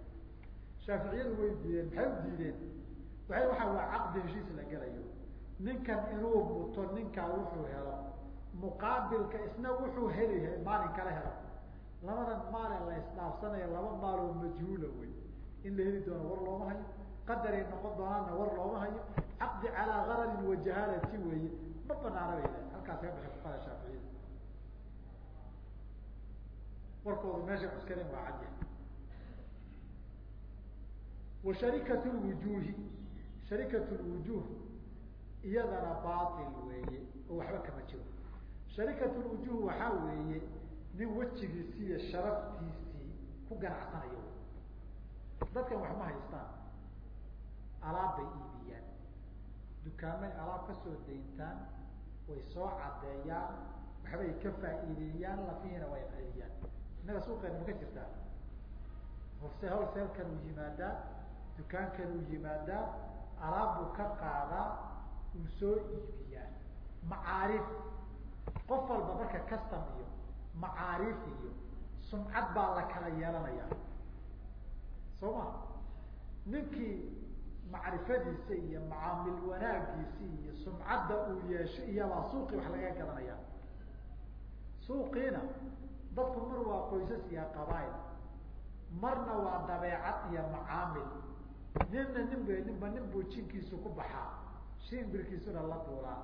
shaaficiyadu way diideen maxay u diideen? Waay waxaa waa caqdi heshiis la gelayo. Ninkan inuu muto ninkaa wuxuu helo muqaabilka isna wuxuu heli maalin kala helo. Labadan maalin la isdhaafsanayo laba maaloo majhuula wey in la heli doono war looma hayo qadaray noqon doonaana war looma hayo caqdi calaa gararin wa jahaalati weeye. Ma banaana bay lehay halkaas ka bixi fuqaha shaaficiyada warkooda meeshay cuskadeen waa cadya wa sharikat lwujuuhi sharikat lwujuuh iyadana baail weeye oo waxba kama jiro sharikat lwujuuh waxaa weeye nin wejigiisii iyo sharaftiisii ku ganacsanayo. Dadkan wax ma haystaan. Alaab bay iibiyaan. Dukaamay alaab ka soo dayntaan way soo caddeeyaan waxbay ka faa'iideeyaan lafihiina way qaydiyaan innaga suuqeena maka jirtaa hose holseelkan uu yimaadaa dukaankan uu yimaadaa alaab buu ka qaadaa uu soo iibiyaa macaarif qof walba marka custom iyo macaarif iyo sumcad baa la kala yeelanayaa soo ma ninkii macrifadiisa iyo macaamil wanaagiisi iyo sumcadda uu yeesho iyabaa suuqii wax laga gadanaya suuqiina dadku mar waa qoysas iyo qabail marna waa dabeecad iyo macaamil. Ninna nin b ninba nin buu jinkiisu ku baxaa shimbirkiisuna la duulaa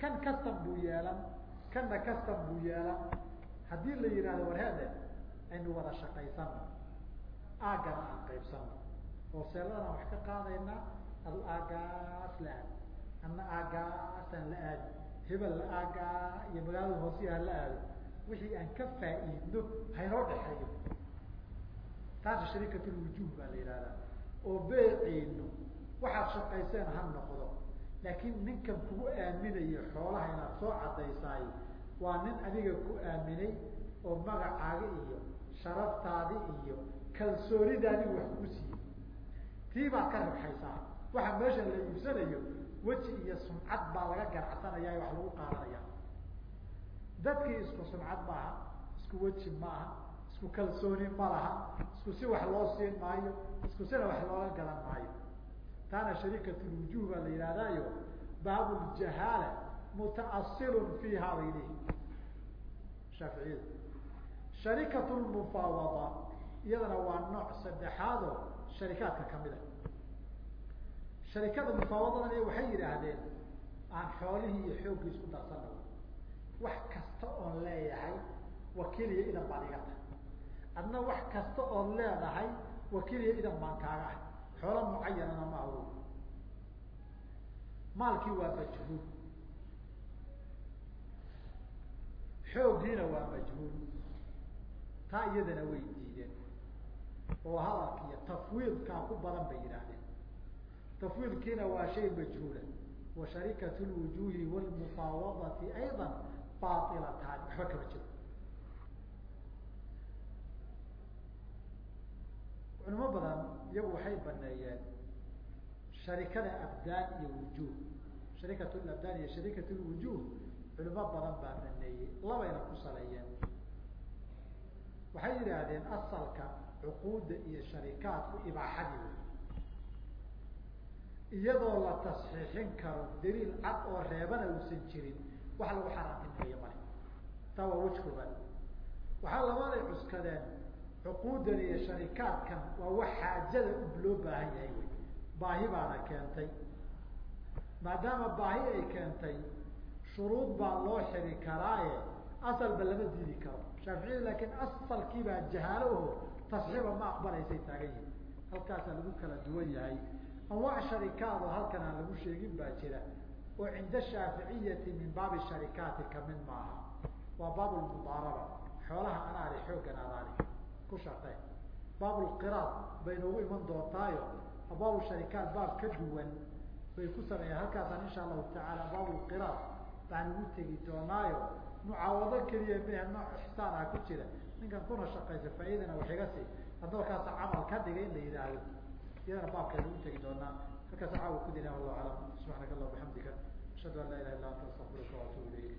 kan custom buu yeelan kanna custom buu yeelan haddii la yihahdo warheede aynu wada shaqaysano aaggana aan qaybsano hooseeladana wax ka qaadaynaa adu aagaas la aad anna aagaasaan la aadi. Hebel la aagaa iyo magaalada hoosiya la aado wixii aan ka faa'iidno haynoo dhexeeyo. Taasa sharikatulwujuuh baa la yihahdaa oo beeciinu waxaad shaqayseen ha noqdo laakiin ninkan kugu aaminayo xoolaha inaad soo caddaysaay waa nin adiga ku aaminay oo magacaaga iyo sharaftaadi iyo kalsoonidaadi wax ku siiyey tii baad ka rabxaysaa waxa meesha la iibsanayo weji iyo sumcad baa laga ganacsanaya wax lagu qaadanaya dadkii isku sumcad maaha isku weji maaha isku kalsooni ma laha isku si wax loo siin maayo isku sina wax looga gadan maayo taana sharikatulwujuh baa la yihahdayo baabuljahaala mutaasilun fiiha bay lehi shaaficiyadu. Sharikatu lmufaawada iyadana waa nooc saddexaadoo sharikaadka ka mid a sharikada mufaawadadana waxay yidhaahdeen aan xoolihii iyo xooggii isku darsana wax kasta oon leeyahay wakiiliya idan baan iga tahay. Adna wax kasta ood leedahay wakiiliya idan baan kaaga ah xoolo mucayanana ma awo maalkii waa majhuul. Xooggiina waa majhuul. Taa iyadana way diideen. Oo hadalka iyo tafwiidkaa ku badan bay yidhaahdeen. Tafwiidkiina waa shay majhuula. Wa sharikat lwujuhi wlmufaawadati ayضa bailataani waxba kama jiro culimo badan iyagu waxay baneeyeen sharikada abdaan iyo wujuh sharikat labdaan iyo sharikat lwujuh culimo badan baa baneeyey labayna ku saleeyeen waxay yidhaahdeen asalka cuquudda iyo sharikaadku ibaaxadii wey iyadoo la tasxiixin karo daliil cad oo reebana uusan jirin wax lagu xaraantinimeeyo male. Taa waa wej koobaad waxaa labaday cuskadeen cuquudan iyo sharikaadkan waa wax xaajada ub loo baahan yahay wey baahi baana keentay. Maadaama baahi ay keentay shuruud baa loo xiri karaaye asalba lama diidi karo. Shaaficiyada laakiin asalkiibaa jahaalo oho tasxiiba ma aqbalaysay taagan yihiin halkaasaa lagu kala duwan yahay. Anwaac sharikaad oo halkan aan lagu sheegin baa jira. Oo cinda shaaficiyati min baabi sharikaati ka mid maaha. Waa baabulmudaaraba xoolaha anaali xooggan adaali ku shaqe baabulqiraad bay noogu iman doontaayo abwaabu sharikaat baab ka duwan bay ku sameeyaan. Halkaasaan insha allahu tacaala baabulqiraad baan ugu tegi doonaayo. Mucaawado keliya mehe nooc ixsaan ah ku jira. Ninkan kuna shaqaysa faaidana wax iga sii. Hadda halkaasa camal ka dhigay in la yidhaahdo. Iyadana baabkaynu ugu tegi doonaa. Halkaas caawa ku dina wallahu aclam. Subxaanaka allah bixamdika ashhadu an laa ilaha illa anta astaqfiruka waatubu ilayk